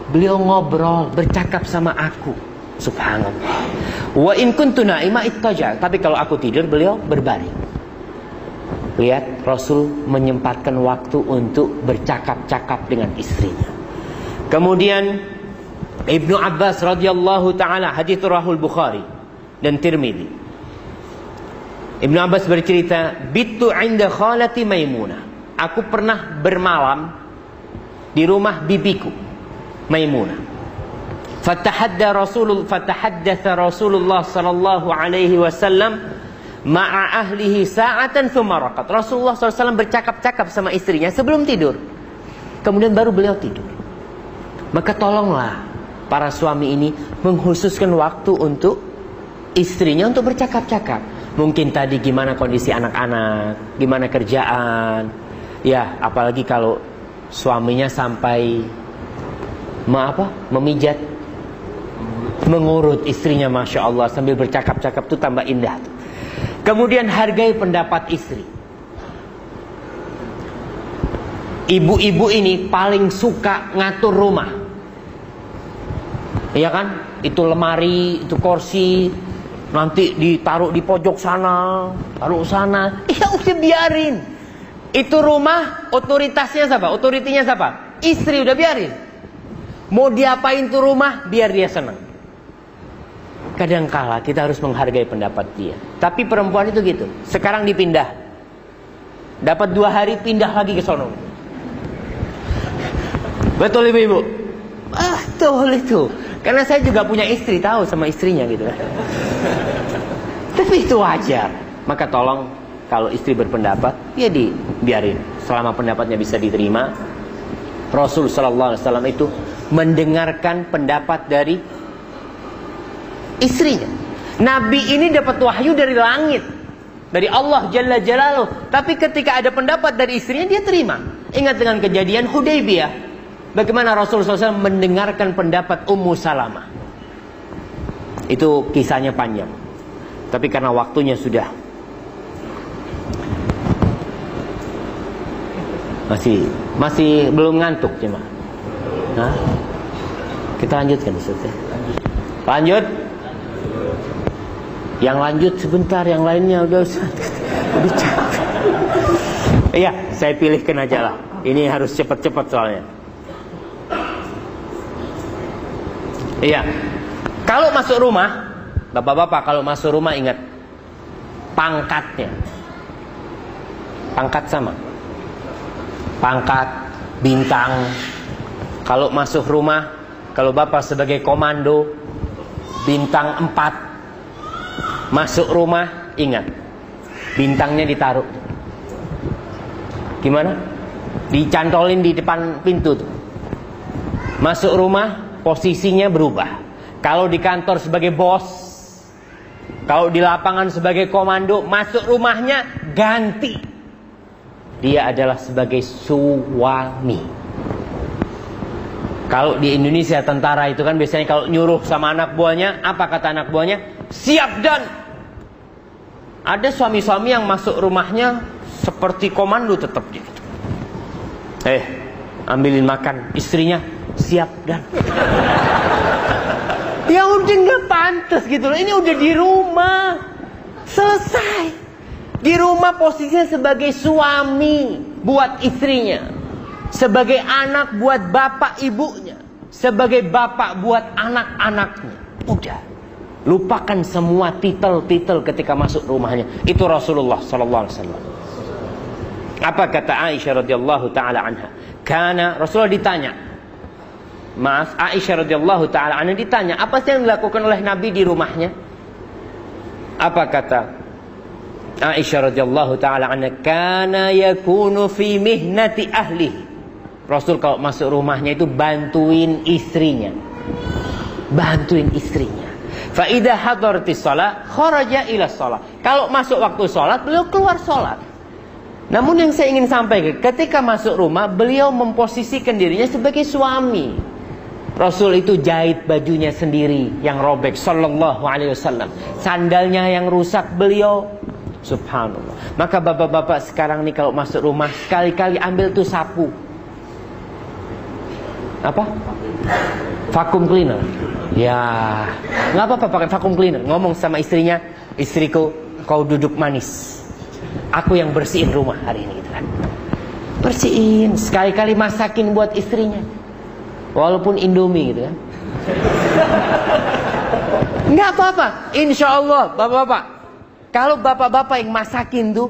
Beliau ngobrol bercakap sama aku. Subhanallah. Wa in kuntu naima ittaja. Tapi kalau aku tidur beliau berbaring Lihat Rasul menyempatkan waktu untuk bercakap-cakap dengan istrinya. Kemudian Ibnu Abbas radhiyallahu taala hadis Rahul Bukhari dan Tirmidzi. Ibnu Abbas bercerita, "Bitu 'inda khalati Maimunah." Aku pernah bermalam di rumah bibiku Maimunah. Fatahadda Rasulullah fatahaddatha Rasulullah sallallahu alaihi wasallam ma'a ahlihi sa'atan thumma raqat. Rasulullah SAW bercakap-cakap sama istrinya sebelum tidur. Kemudian baru beliau tidur. Maka tolonglah para suami ini menghususkan waktu untuk istrinya untuk bercakap-cakap. Mungkin tadi gimana kondisi anak-anak, gimana kerjaan. Ya, apalagi kalau suaminya sampai ma apa? memijat mengurut istrinya Masya Allah sambil bercakap-cakap itu tambah indah Kemudian hargai pendapat istri. Ibu-ibu ini paling suka ngatur rumah. Iya kan? Itu lemari, itu kursi, Nanti ditaruh di pojok sana, taruh sana. Ya udah biarin. Itu rumah otoritasnya siapa? Otoritinya siapa? Istri udah biarin. Mau diapain tuh rumah biar dia senang. Kadangkala kita harus menghargai pendapat dia. Tapi perempuan itu gitu. Sekarang dipindah. Dapat dua hari pindah lagi ke sono. Betul ibu-ibu? Ah, betul itu. Karena saya juga punya istri, tahu sama istrinya gitu. Tapi itu wajar. Maka tolong kalau istri berpendapat, ya dibiarin. Selama pendapatnya bisa diterima. Rasul Sallallahu Alaihi Wasallam itu mendengarkan pendapat dari istrinya. Nabi ini dapat wahyu dari langit. Dari Allah Jalla Jalaluh. Tapi ketika ada pendapat dari istrinya, dia terima. Ingat dengan kejadian Hudaybiyah. Bagaimana Rasulullah SAW mendengarkan pendapat Ummu Salamah. Itu kisahnya panjang. Tapi karena waktunya sudah masih masih belum ngantuk cuma. Nah, kita lanjutkan Ustaz ya. Lanjut. Yang lanjut sebentar, yang lainnya udah Ustaz. Udah. Iya, saya pilihkan aja lah. Ini harus cepat-cepat soalnya. Iya. Kalau masuk rumah, bapak-bapak kalau masuk rumah ingat pangkatnya. Pangkat sama. Pangkat, bintang. Kalau masuk rumah, kalau bapak sebagai komando, bintang 4. Masuk rumah, ingat. Bintangnya ditaruh. Gimana? Dicantolin di depan pintu tuh. Masuk rumah, posisinya berubah. Kalau di kantor sebagai bos, kalau di lapangan sebagai komando, masuk rumahnya ganti. Dia adalah sebagai suami. Kalau di Indonesia tentara itu kan biasanya kalau nyuruh sama anak buahnya, apa kata anak buahnya? Siap dan. Ada suami-suami yang masuk rumahnya seperti komando tetap gitu. Eh, ambilin makan istrinya. Siap dan. Ya udah nggak pantas gitu loh. Ini udah di rumah. Selesai. Di rumah posisinya sebagai suami buat istrinya. Sebagai anak buat bapak ibunya. Sebagai bapak buat anak-anaknya. Udah lupakan semua titel-titel ketika masuk rumahnya itu Rasulullah Sallallahu Alaihi Wasallam apa kata Aisyah radhiyallahu taala anha karena Rasulullah ditanya Maaf, Aisyah radhiyallahu taala anha ditanya, apa sih yang dilakukan oleh Nabi di rumahnya? Apa kata Aisyah radhiyallahu taala anha? Kana yakunu fi mihnati ahli. Rasul kalau masuk rumahnya itu bantuin istrinya. Bantuin istrinya. Fa idza hadaratis shalah kharaja ila shalah. Kalau masuk waktu salat, beliau keluar salat. Namun yang saya ingin sampaikan, ketika masuk rumah, beliau memposisikan dirinya sebagai suami. Rasul itu jahit bajunya sendiri yang robek sallallahu alaihi wasallam. Sandalnya yang rusak beliau subhanallah. Maka bapak-bapak sekarang nih kalau masuk rumah sekali-kali ambil tuh sapu. Apa? Vakum cleaner. Ya, nggak apa-apa pakai vakum cleaner. Ngomong sama istrinya, istriku, kau duduk manis. Aku yang bersihin rumah hari ini gitu kan. Bersihin, sekali-kali masakin buat istrinya. Walaupun Indomie gitu kan. Enggak apa-apa. Insya Allah, bapak-bapak. Kalau bapak-bapak yang masakin tuh,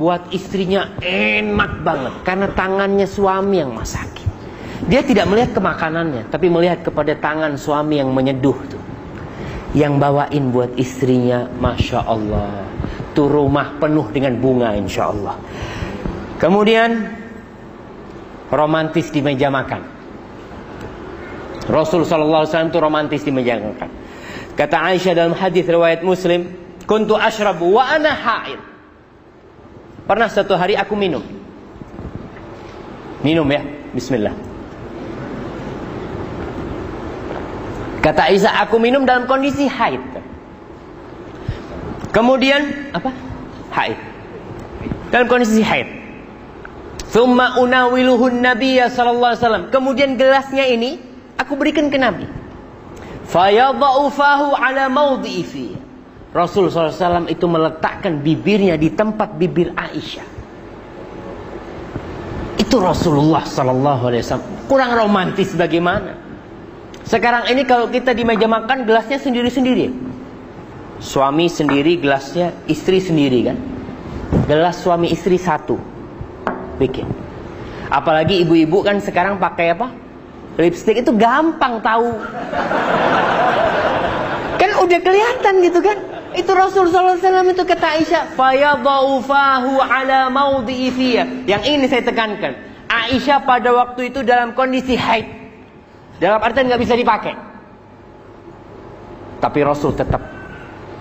buat istrinya enak banget. Karena tangannya suami yang masakin. Dia tidak melihat ke makanannya, tapi melihat kepada tangan suami yang menyeduh tuh. Yang bawain buat istrinya, Masya Allah. Tuh rumah penuh dengan bunga insya Allah. Kemudian, romantis di meja makan. Rasul sallallahu alaihi itu romantis di meja makan. Kata Aisyah dalam hadis riwayat Muslim, "Kuntu ashrabu wa ana haid." Pernah satu hari aku minum. Minum ya, bismillah. Kata Aisyah, aku minum dalam kondisi haid. Kemudian apa? Haid. Dalam kondisi haid. Thumma unawiluhun Nabiya sallallahu alaihi wasallam. Kemudian gelasnya ini Aku berikan ke Nabi. Fayadha'u fahu ala mawdi'i Rasul SAW itu meletakkan bibirnya di tempat bibir Aisyah. Itu Rasulullah SAW. Kurang romantis bagaimana? Sekarang ini kalau kita di meja makan gelasnya sendiri-sendiri. Suami sendiri gelasnya, istri sendiri kan. Gelas suami istri satu. Bikin. Apalagi ibu-ibu kan sekarang pakai apa? Lipstick itu gampang tahu. Kan udah kelihatan gitu kan. Itu Rasul SAW itu kata Aisyah, fayadhaufahu ala maudhi'i Yang ini saya tekankan. Aisyah pada waktu itu dalam kondisi haid. Dalam artian nggak bisa dipakai. Tapi Rasul tetap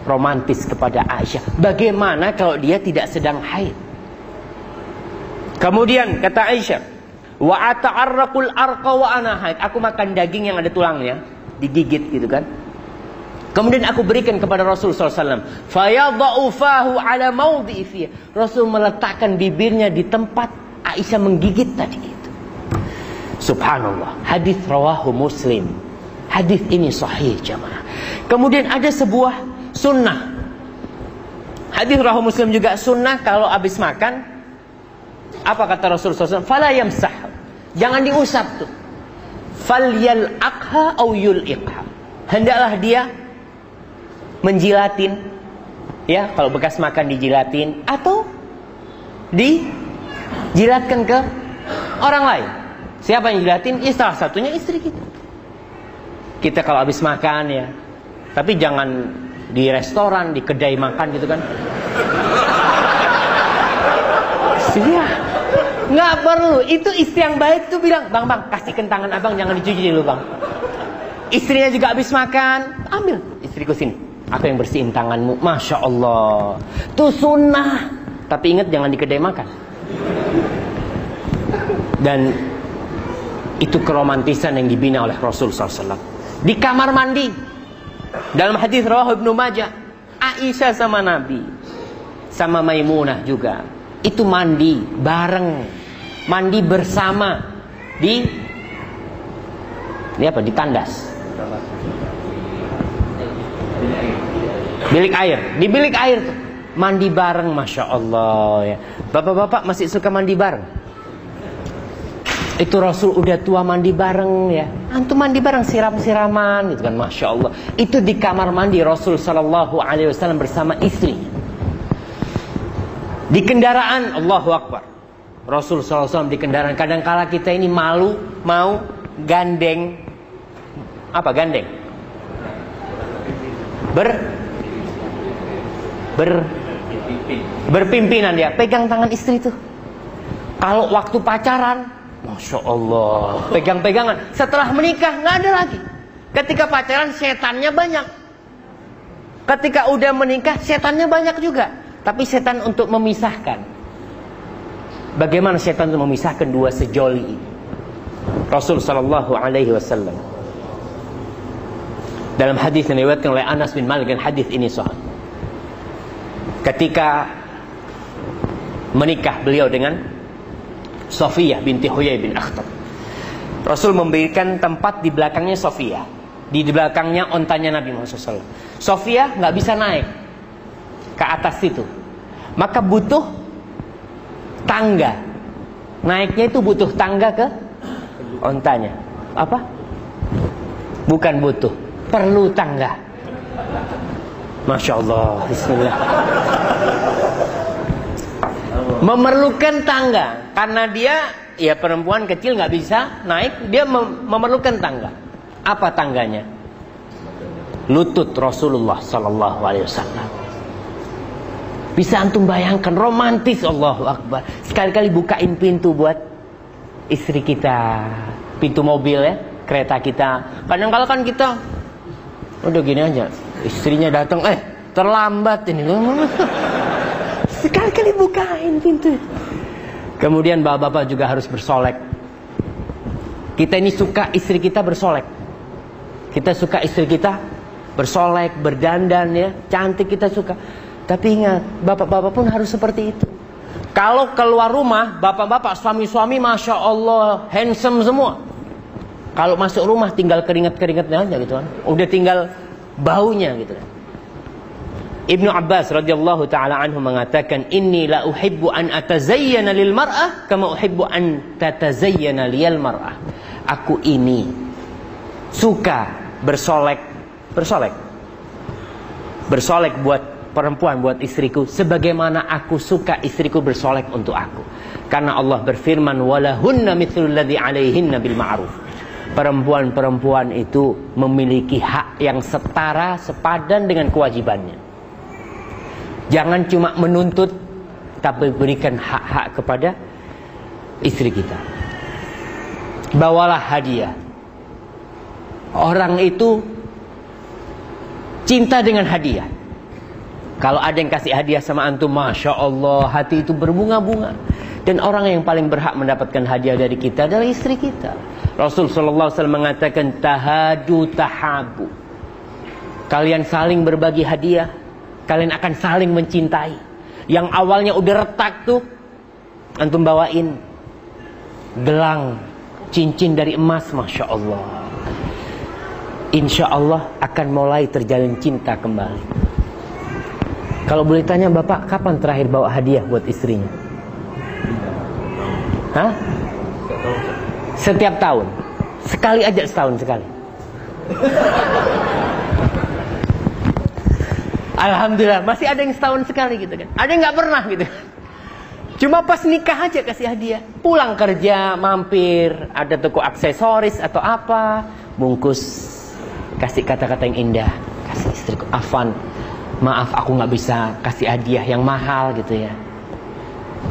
romantis kepada Aisyah. Bagaimana kalau dia tidak sedang haid? Kemudian kata Aisyah, wa ata'arraqul arqa wa ana haid. Aku makan daging yang ada tulangnya, digigit gitu kan. Kemudian aku berikan kepada Rasul SAW. Fayadha'u fahu ala Rasul meletakkan bibirnya di tempat Aisyah menggigit tadi. Subhanallah. Hadis rawahu Muslim. Hadis ini sahih jamaah. Kemudian ada sebuah sunnah. Hadis rawahu Muslim juga sunnah kalau habis makan apa kata Rasul SAW? Fala yamsah. Jangan diusap tuh. Fal yal akha au yul Hendaklah dia menjilatin ya kalau bekas makan dijilatin atau dijilatkan ke orang lain siapa yang jilatin ya salah satunya istri kita. Kita kalau habis makan ya. Tapi jangan di restoran di kedai makan gitu kan. Iya. Nggak perlu. Itu istri yang baik tuh bilang bang bang kasih kentangan abang jangan dicuci dulu bang. Istrinya juga habis makan. Ambil. Istriku sini. Aku yang bersihin tanganmu. Masya Allah. Itu sunnah. Tapi ingat jangan di kedai makan. Dan itu keromantisan yang dibina oleh Rasul SAW. Di kamar mandi. Dalam hadis rawah Ibnu Majah. Aisyah sama Nabi. Sama Maimunah juga. Itu mandi bareng. Mandi bersama. Di ini apa? Di tandas. Bilik air, di bilik air. Mandi bareng, Masya Allah ya. Bapak-bapak masih suka mandi bareng? Itu Rasul udah tua mandi bareng ya. Antum mandi bareng siram-siraman gitu kan, Masya Allah. Itu di kamar mandi Rasul Sallallahu Alaihi Wasallam bersama istri. Di kendaraan Allahu Akbar. Rasul SAW di kendaraan. Kadang kala kita ini malu mau gandeng apa gandeng? Ber ber berpimpinan dia pegang tangan istri itu kalau waktu pacaran masya Allah. Pegang-pegangan. Setelah menikah nggak ada lagi. Ketika pacaran setannya banyak. Ketika udah menikah setannya banyak juga. Tapi setan untuk memisahkan. Bagaimana setan untuk memisahkan dua sejoli ini? Rasul Shallallahu Alaihi Wasallam. Dalam hadis yang diriwayatkan oleh Anas bin Malik dan hadis ini sahih. Ketika menikah beliau dengan Sofia binti Huyai bin Akhtab. Rasul memberikan tempat di belakangnya Sofia. Di belakangnya ontanya Nabi Muhammad SAW. Sofia nggak bisa naik ke atas itu. Maka butuh tangga. Naiknya itu butuh tangga ke ontanya. Apa? Bukan butuh, perlu tangga. Masya Allah Bismillah Memerlukan tangga. Karena dia Ya perempuan kecil nggak bisa naik Dia mem memerlukan tangga. Apa tangganya? Lutut Rasulullah Sallallahu Alaihi Wasallam. Bisa antum bayangkan romantis. Allahu Akbar. Sekali-kali bukain pintu buat Istri kita. Pintu mobil ya Kereta kita. Kadang-kadang kan kita Udah gini aja Istrinya datang, eh terlambat ini. loh. Sekali-kali bukain pintu. Kemudian bapak-bapak juga harus bersolek. Kita ini suka istri kita bersolek. Kita suka istri kita bersolek, berdandan ya, cantik kita suka. Tapi ingat, bapak-bapak pun harus seperti itu. Kalau keluar rumah, bapak-bapak, suami-suami, masya Allah, handsome semua. Kalau masuk rumah tinggal keringat-keringatnya aja gitu kan. Udah tinggal baunya gitu kan. Ibnu Abbas radhiyallahu taala anhu mengatakan inni la uhibbu an atazayyana lil mar'ah kama uhibbu an tatazayyana liyal mar'ah. Aku ini suka bersolek bersolek. Bersolek buat perempuan buat istriku sebagaimana aku suka istriku bersolek untuk aku. Karena Allah berfirman walahunna mithlul ladzi alaihinna bil ma'ruf. Perempuan-perempuan itu memiliki hak yang setara sepadan dengan kewajibannya jangan cuma menuntut tapi berikan hak-hak kepada istri kita bawalah hadiah orang itu cinta dengan hadiah. Kalau ada yang kasih hadiah sama antum, masya Allah, hati itu berbunga-bunga. Dan orang yang paling berhak mendapatkan hadiah dari kita adalah istri kita. Rasul Wasallam mengatakan tahadu tahabu. Kalian saling berbagi hadiah, kalian akan saling mencintai. Yang awalnya udah retak tuh, antum bawain gelang cincin dari emas, masya Allah insya Allah akan mulai terjalin cinta kembali. Kalau boleh tanya Bapak, kapan terakhir bawa hadiah buat istrinya? Hah? Setiap tahun. Sekali aja setahun sekali. Alhamdulillah masih ada yang setahun sekali gitu kan. Ada yang nggak pernah gitu. Cuma pas nikah aja kasih hadiah. Pulang kerja, mampir, ada toko aksesoris atau apa, bungkus kasih kata-kata yang indah kasih istriku afan maaf aku nggak bisa kasih hadiah yang mahal gitu ya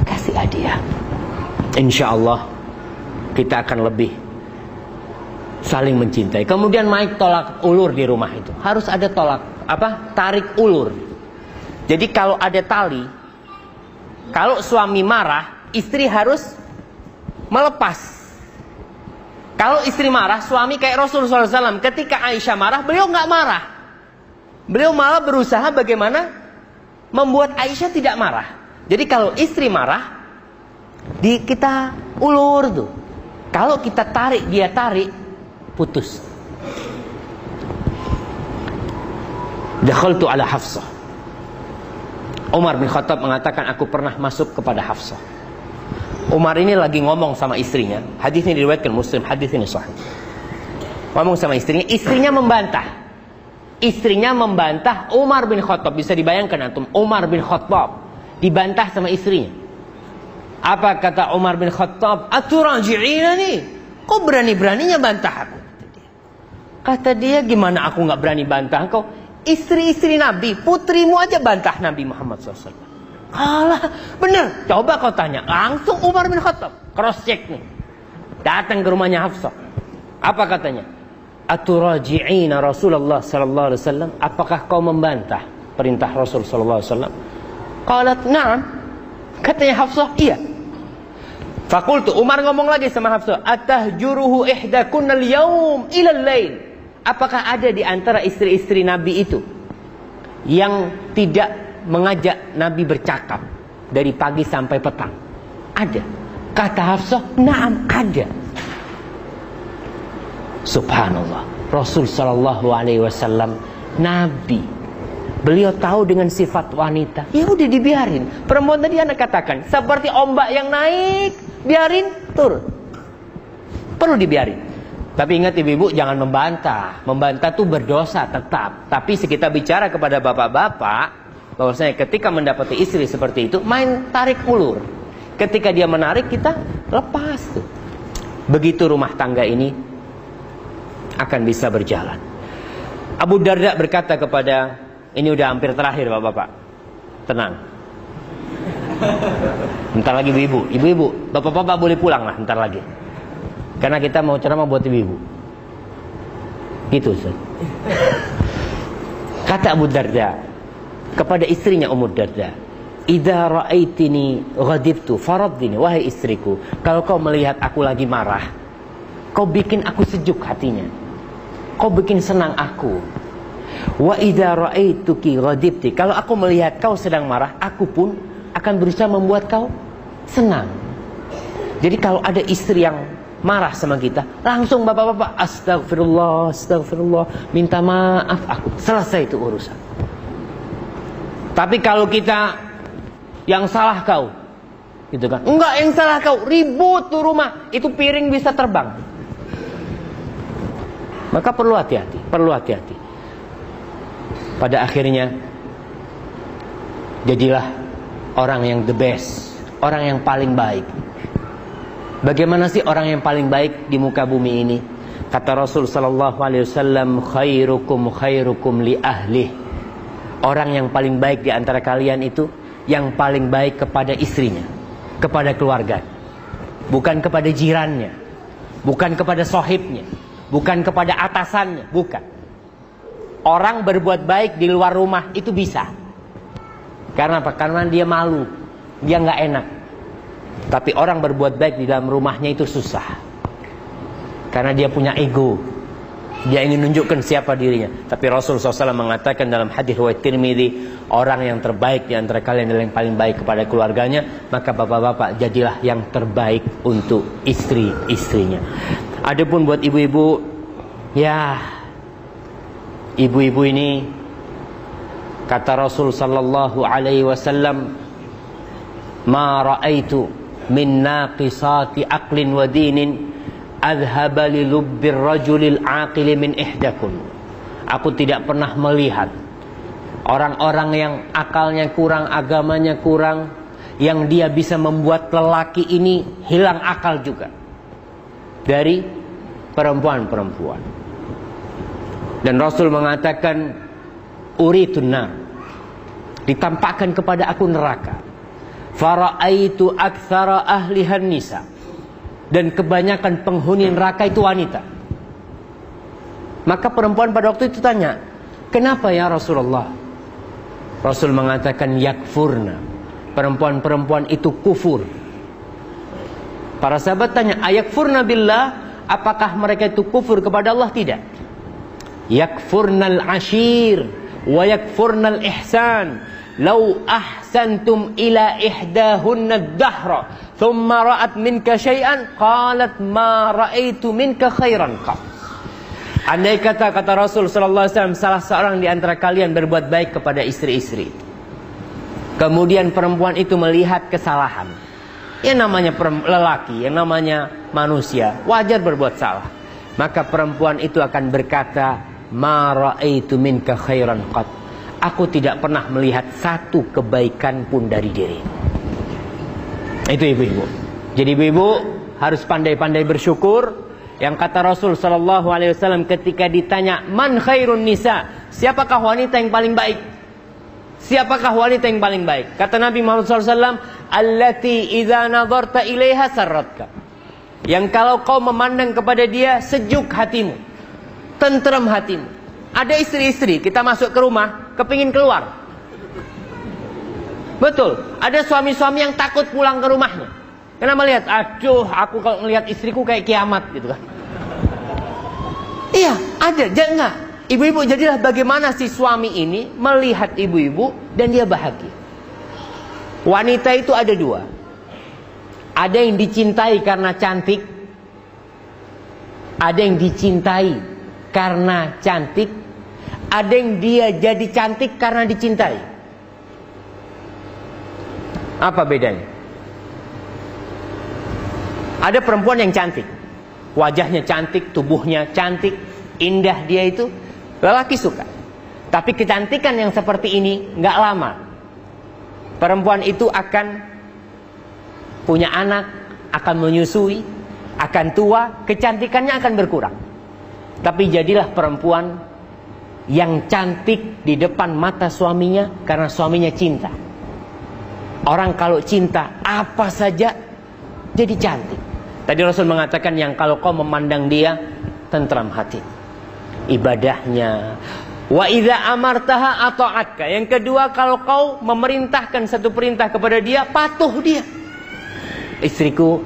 kasih hadiah insya Allah kita akan lebih saling mencintai kemudian Mike tolak ulur di rumah itu harus ada tolak apa tarik ulur jadi kalau ada tali kalau suami marah istri harus melepas kalau istri marah, suami kayak Rasulullah SAW. Ketika Aisyah marah, beliau nggak marah. Beliau malah berusaha bagaimana membuat Aisyah tidak marah. Jadi kalau istri marah, di kita ulur tuh. Kalau kita tarik, dia tarik, putus. Dakhaltu ala Hafsah. Umar bin Khattab mengatakan aku pernah masuk kepada Hafsah. Umar ini lagi ngomong sama istrinya. Hadis ini diriwayatkan Muslim, hadis ini sahih. Ngomong sama istrinya, istrinya membantah. Istrinya membantah Umar bin Khattab. Bisa dibayangkan antum, Umar bin Khattab dibantah sama istrinya. Apa kata Umar bin Khattab? Aturaji'ina nih. Kok berani-beraninya bantah aku? Kata dia, gimana aku nggak berani bantah kau? Istri-istri Nabi, putrimu aja bantah Nabi Muhammad SAW. Alah, bener. Coba kau tanya. Langsung Umar bin Khattab. Cross check nih. Datang ke rumahnya Hafsah. Apa katanya? Aturaji'ina Rasulullah sallallahu alaihi wasallam? Apakah kau membantah perintah Rasul sallallahu alaihi wasallam? Qalat, "Na'am." Katanya Hafsah, "Iya." Fakultu Umar ngomong lagi sama Hafsah, "Atahjuruhu ihdakunna al-yawm ila al-lail?" Apakah ada di antara istri-istri Nabi itu yang tidak mengajak Nabi bercakap dari pagi sampai petang? Ada. Kata Hafsah, "Na'am, ada." Subhanallah. Rasul sallallahu alaihi wasallam nabi. Beliau tahu dengan sifat wanita. Ya udah dibiarin. Perempuan tadi anak katakan, seperti ombak yang naik, biarin turun. Perlu dibiarin. Tapi ingat ibu-ibu jangan membantah. Membantah tuh berdosa tetap. Tapi kita bicara kepada bapak-bapak, bahwasanya ketika mendapati istri seperti itu main tarik ulur. Ketika dia menarik kita lepas tuh. Begitu rumah tangga ini akan bisa berjalan. Abu Darda berkata kepada ini udah hampir terakhir Bapak-bapak. Tenang. Bentar lagi ibu-ibu, ibu-ibu, bapak-bapak boleh pulang lah bentar lagi. Karena kita mau ceramah buat ibu-ibu. Gitu, Ustaz. Kata Abu Darda, kepada istrinya Ummu Darda. Idza ra'aitini ghadibtu faraddini wahai istriku, kalau kau melihat aku lagi marah, kau bikin aku sejuk hatinya. Kau bikin senang aku. Wa idza ra'aituki ghadibti, kalau aku melihat kau sedang marah, aku pun akan berusaha membuat kau senang. Jadi kalau ada istri yang marah sama kita, langsung bapak-bapak astagfirullah, astagfirullah, minta maaf aku. Selesai itu urusan. Tapi kalau kita yang salah kau, gitu kan? Enggak yang salah kau, ribut tuh rumah, itu piring bisa terbang. Maka perlu hati-hati, perlu hati-hati. Pada akhirnya jadilah orang yang the best, orang yang paling baik. Bagaimana sih orang yang paling baik di muka bumi ini? Kata Rasul sallallahu alaihi wasallam, khairukum khairukum li ahli. Orang yang paling baik di antara kalian itu yang paling baik kepada istrinya, kepada keluarga. Bukan kepada jirannya, bukan kepada sohibnya, bukan kepada atasannya, bukan. Orang berbuat baik di luar rumah itu bisa. Karena apa? Karena dia malu, dia nggak enak. Tapi orang berbuat baik di dalam rumahnya itu susah. Karena dia punya ego, dia ingin menunjukkan siapa dirinya. Tapi Rasul SAW mengatakan dalam hadis riwayat Tirmidzi, orang yang terbaik di antara kalian adalah yang paling baik kepada keluarganya, maka bapak-bapak jadilah yang terbaik untuk istri-istrinya. Adapun buat ibu-ibu, ya ibu-ibu ini kata Rasul sallallahu alaihi wasallam, "Ma ra'aitu min naqisati aqlin wa dinin adhaba li lubbir rajulil aqili min ihdakum. Aku tidak pernah melihat orang-orang yang akalnya kurang, agamanya kurang, yang dia bisa membuat lelaki ini hilang akal juga dari perempuan-perempuan. Dan Rasul mengatakan urituna ditampakkan kepada aku neraka. Faraitu aktsara ahlihan nisa dan kebanyakan penghuni neraka itu wanita. Maka perempuan pada waktu itu tanya, "Kenapa ya Rasulullah?" Rasul mengatakan yakfurna. Perempuan-perempuan itu kufur. Para sahabat tanya, "Ayakfurna billah?" Apakah mereka itu kufur kepada Allah? Tidak. Yakfurnal ashir wa yakfurnal ihsan. Lau ahsantum ila ihdahunna dahra Thumma ra'at minka syai'an qalat ma ra'aitu minka khairan qat. Andai kata kata Rasul sallallahu alaihi wasallam salah seorang di antara kalian berbuat baik kepada istri-istri. Kemudian perempuan itu melihat kesalahan. Yang namanya lelaki, yang namanya manusia, wajar berbuat salah. Maka perempuan itu akan berkata, "Ma ra'aitu minka khairan qat." Aku tidak pernah melihat satu kebaikan pun dari diri. Itu ibu-ibu. Jadi ibu-ibu harus pandai-pandai bersyukur. Yang kata Rasul Shallallahu Alaihi Wasallam ketika ditanya man khairun nisa, siapakah wanita yang paling baik? Siapakah wanita yang paling baik? Kata Nabi Muhammad SAW, Allati idha nadharta ilaiha sarratka. Yang kalau kau memandang kepada dia, sejuk hatimu. Tenteram hatimu. Ada istri-istri, kita masuk ke rumah, kepingin keluar. Betul. Ada suami-suami yang takut pulang ke rumahnya. Karena melihat, aduh, aku kalau melihat istriku kayak kiamat gitu kan. Iya, ada. Jangan. Ibu-ibu jadilah bagaimana si suami ini melihat ibu-ibu dan dia bahagia. Wanita itu ada dua. Ada yang dicintai karena cantik. Ada yang dicintai karena cantik. Ada yang dia jadi cantik karena dicintai. Apa bedanya? Ada perempuan yang cantik. Wajahnya cantik, tubuhnya cantik, indah dia itu. Lelaki suka. Tapi kecantikan yang seperti ini nggak lama. Perempuan itu akan punya anak, akan menyusui, akan tua, kecantikannya akan berkurang. Tapi jadilah perempuan yang cantik di depan mata suaminya karena suaminya cinta. Orang kalau cinta apa saja jadi cantik. Tadi Rasul mengatakan yang kalau kau memandang dia tentram hati. Ibadahnya. Wa idza amartaha ata'atka. Yang kedua kalau kau memerintahkan satu perintah kepada dia, patuh dia. Istriku,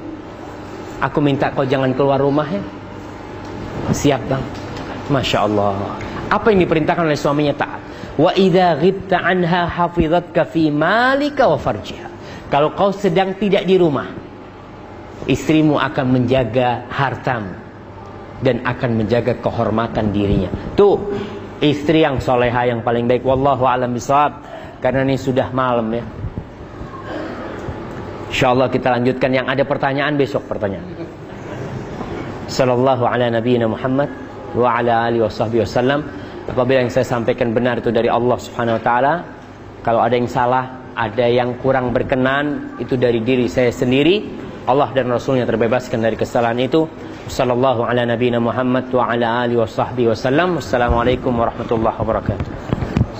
aku minta kau jangan keluar rumah ya. Siap bang. Masya Allah. Apa yang diperintahkan oleh suaminya taat. Wa idza ghibta anha hafizatka fi malika wa farjiha. Kalau kau sedang tidak di rumah, istrimu akan menjaga hartamu dan akan menjaga kehormatan dirinya. Tuh, istri yang soleha yang paling baik wallahu alam bisawab. karena ini sudah malam ya. Insyaallah kita lanjutkan yang ada pertanyaan besok pertanyaan. Sallallahu ala nabiyina Muhammad wa ala alihi wasallam. Apabila yang saya sampaikan benar itu dari Allah Subhanahu wa taala, kalau ada yang salah, ada yang kurang berkenan, itu dari diri saya sendiri. Allah dan Rasulnya terbebaskan dari kesalahan itu. Sallallahu ala nabiyina Muhammad wa ala alihi wasallam. Wassalamualaikum warahmatullahi wabarakatuh.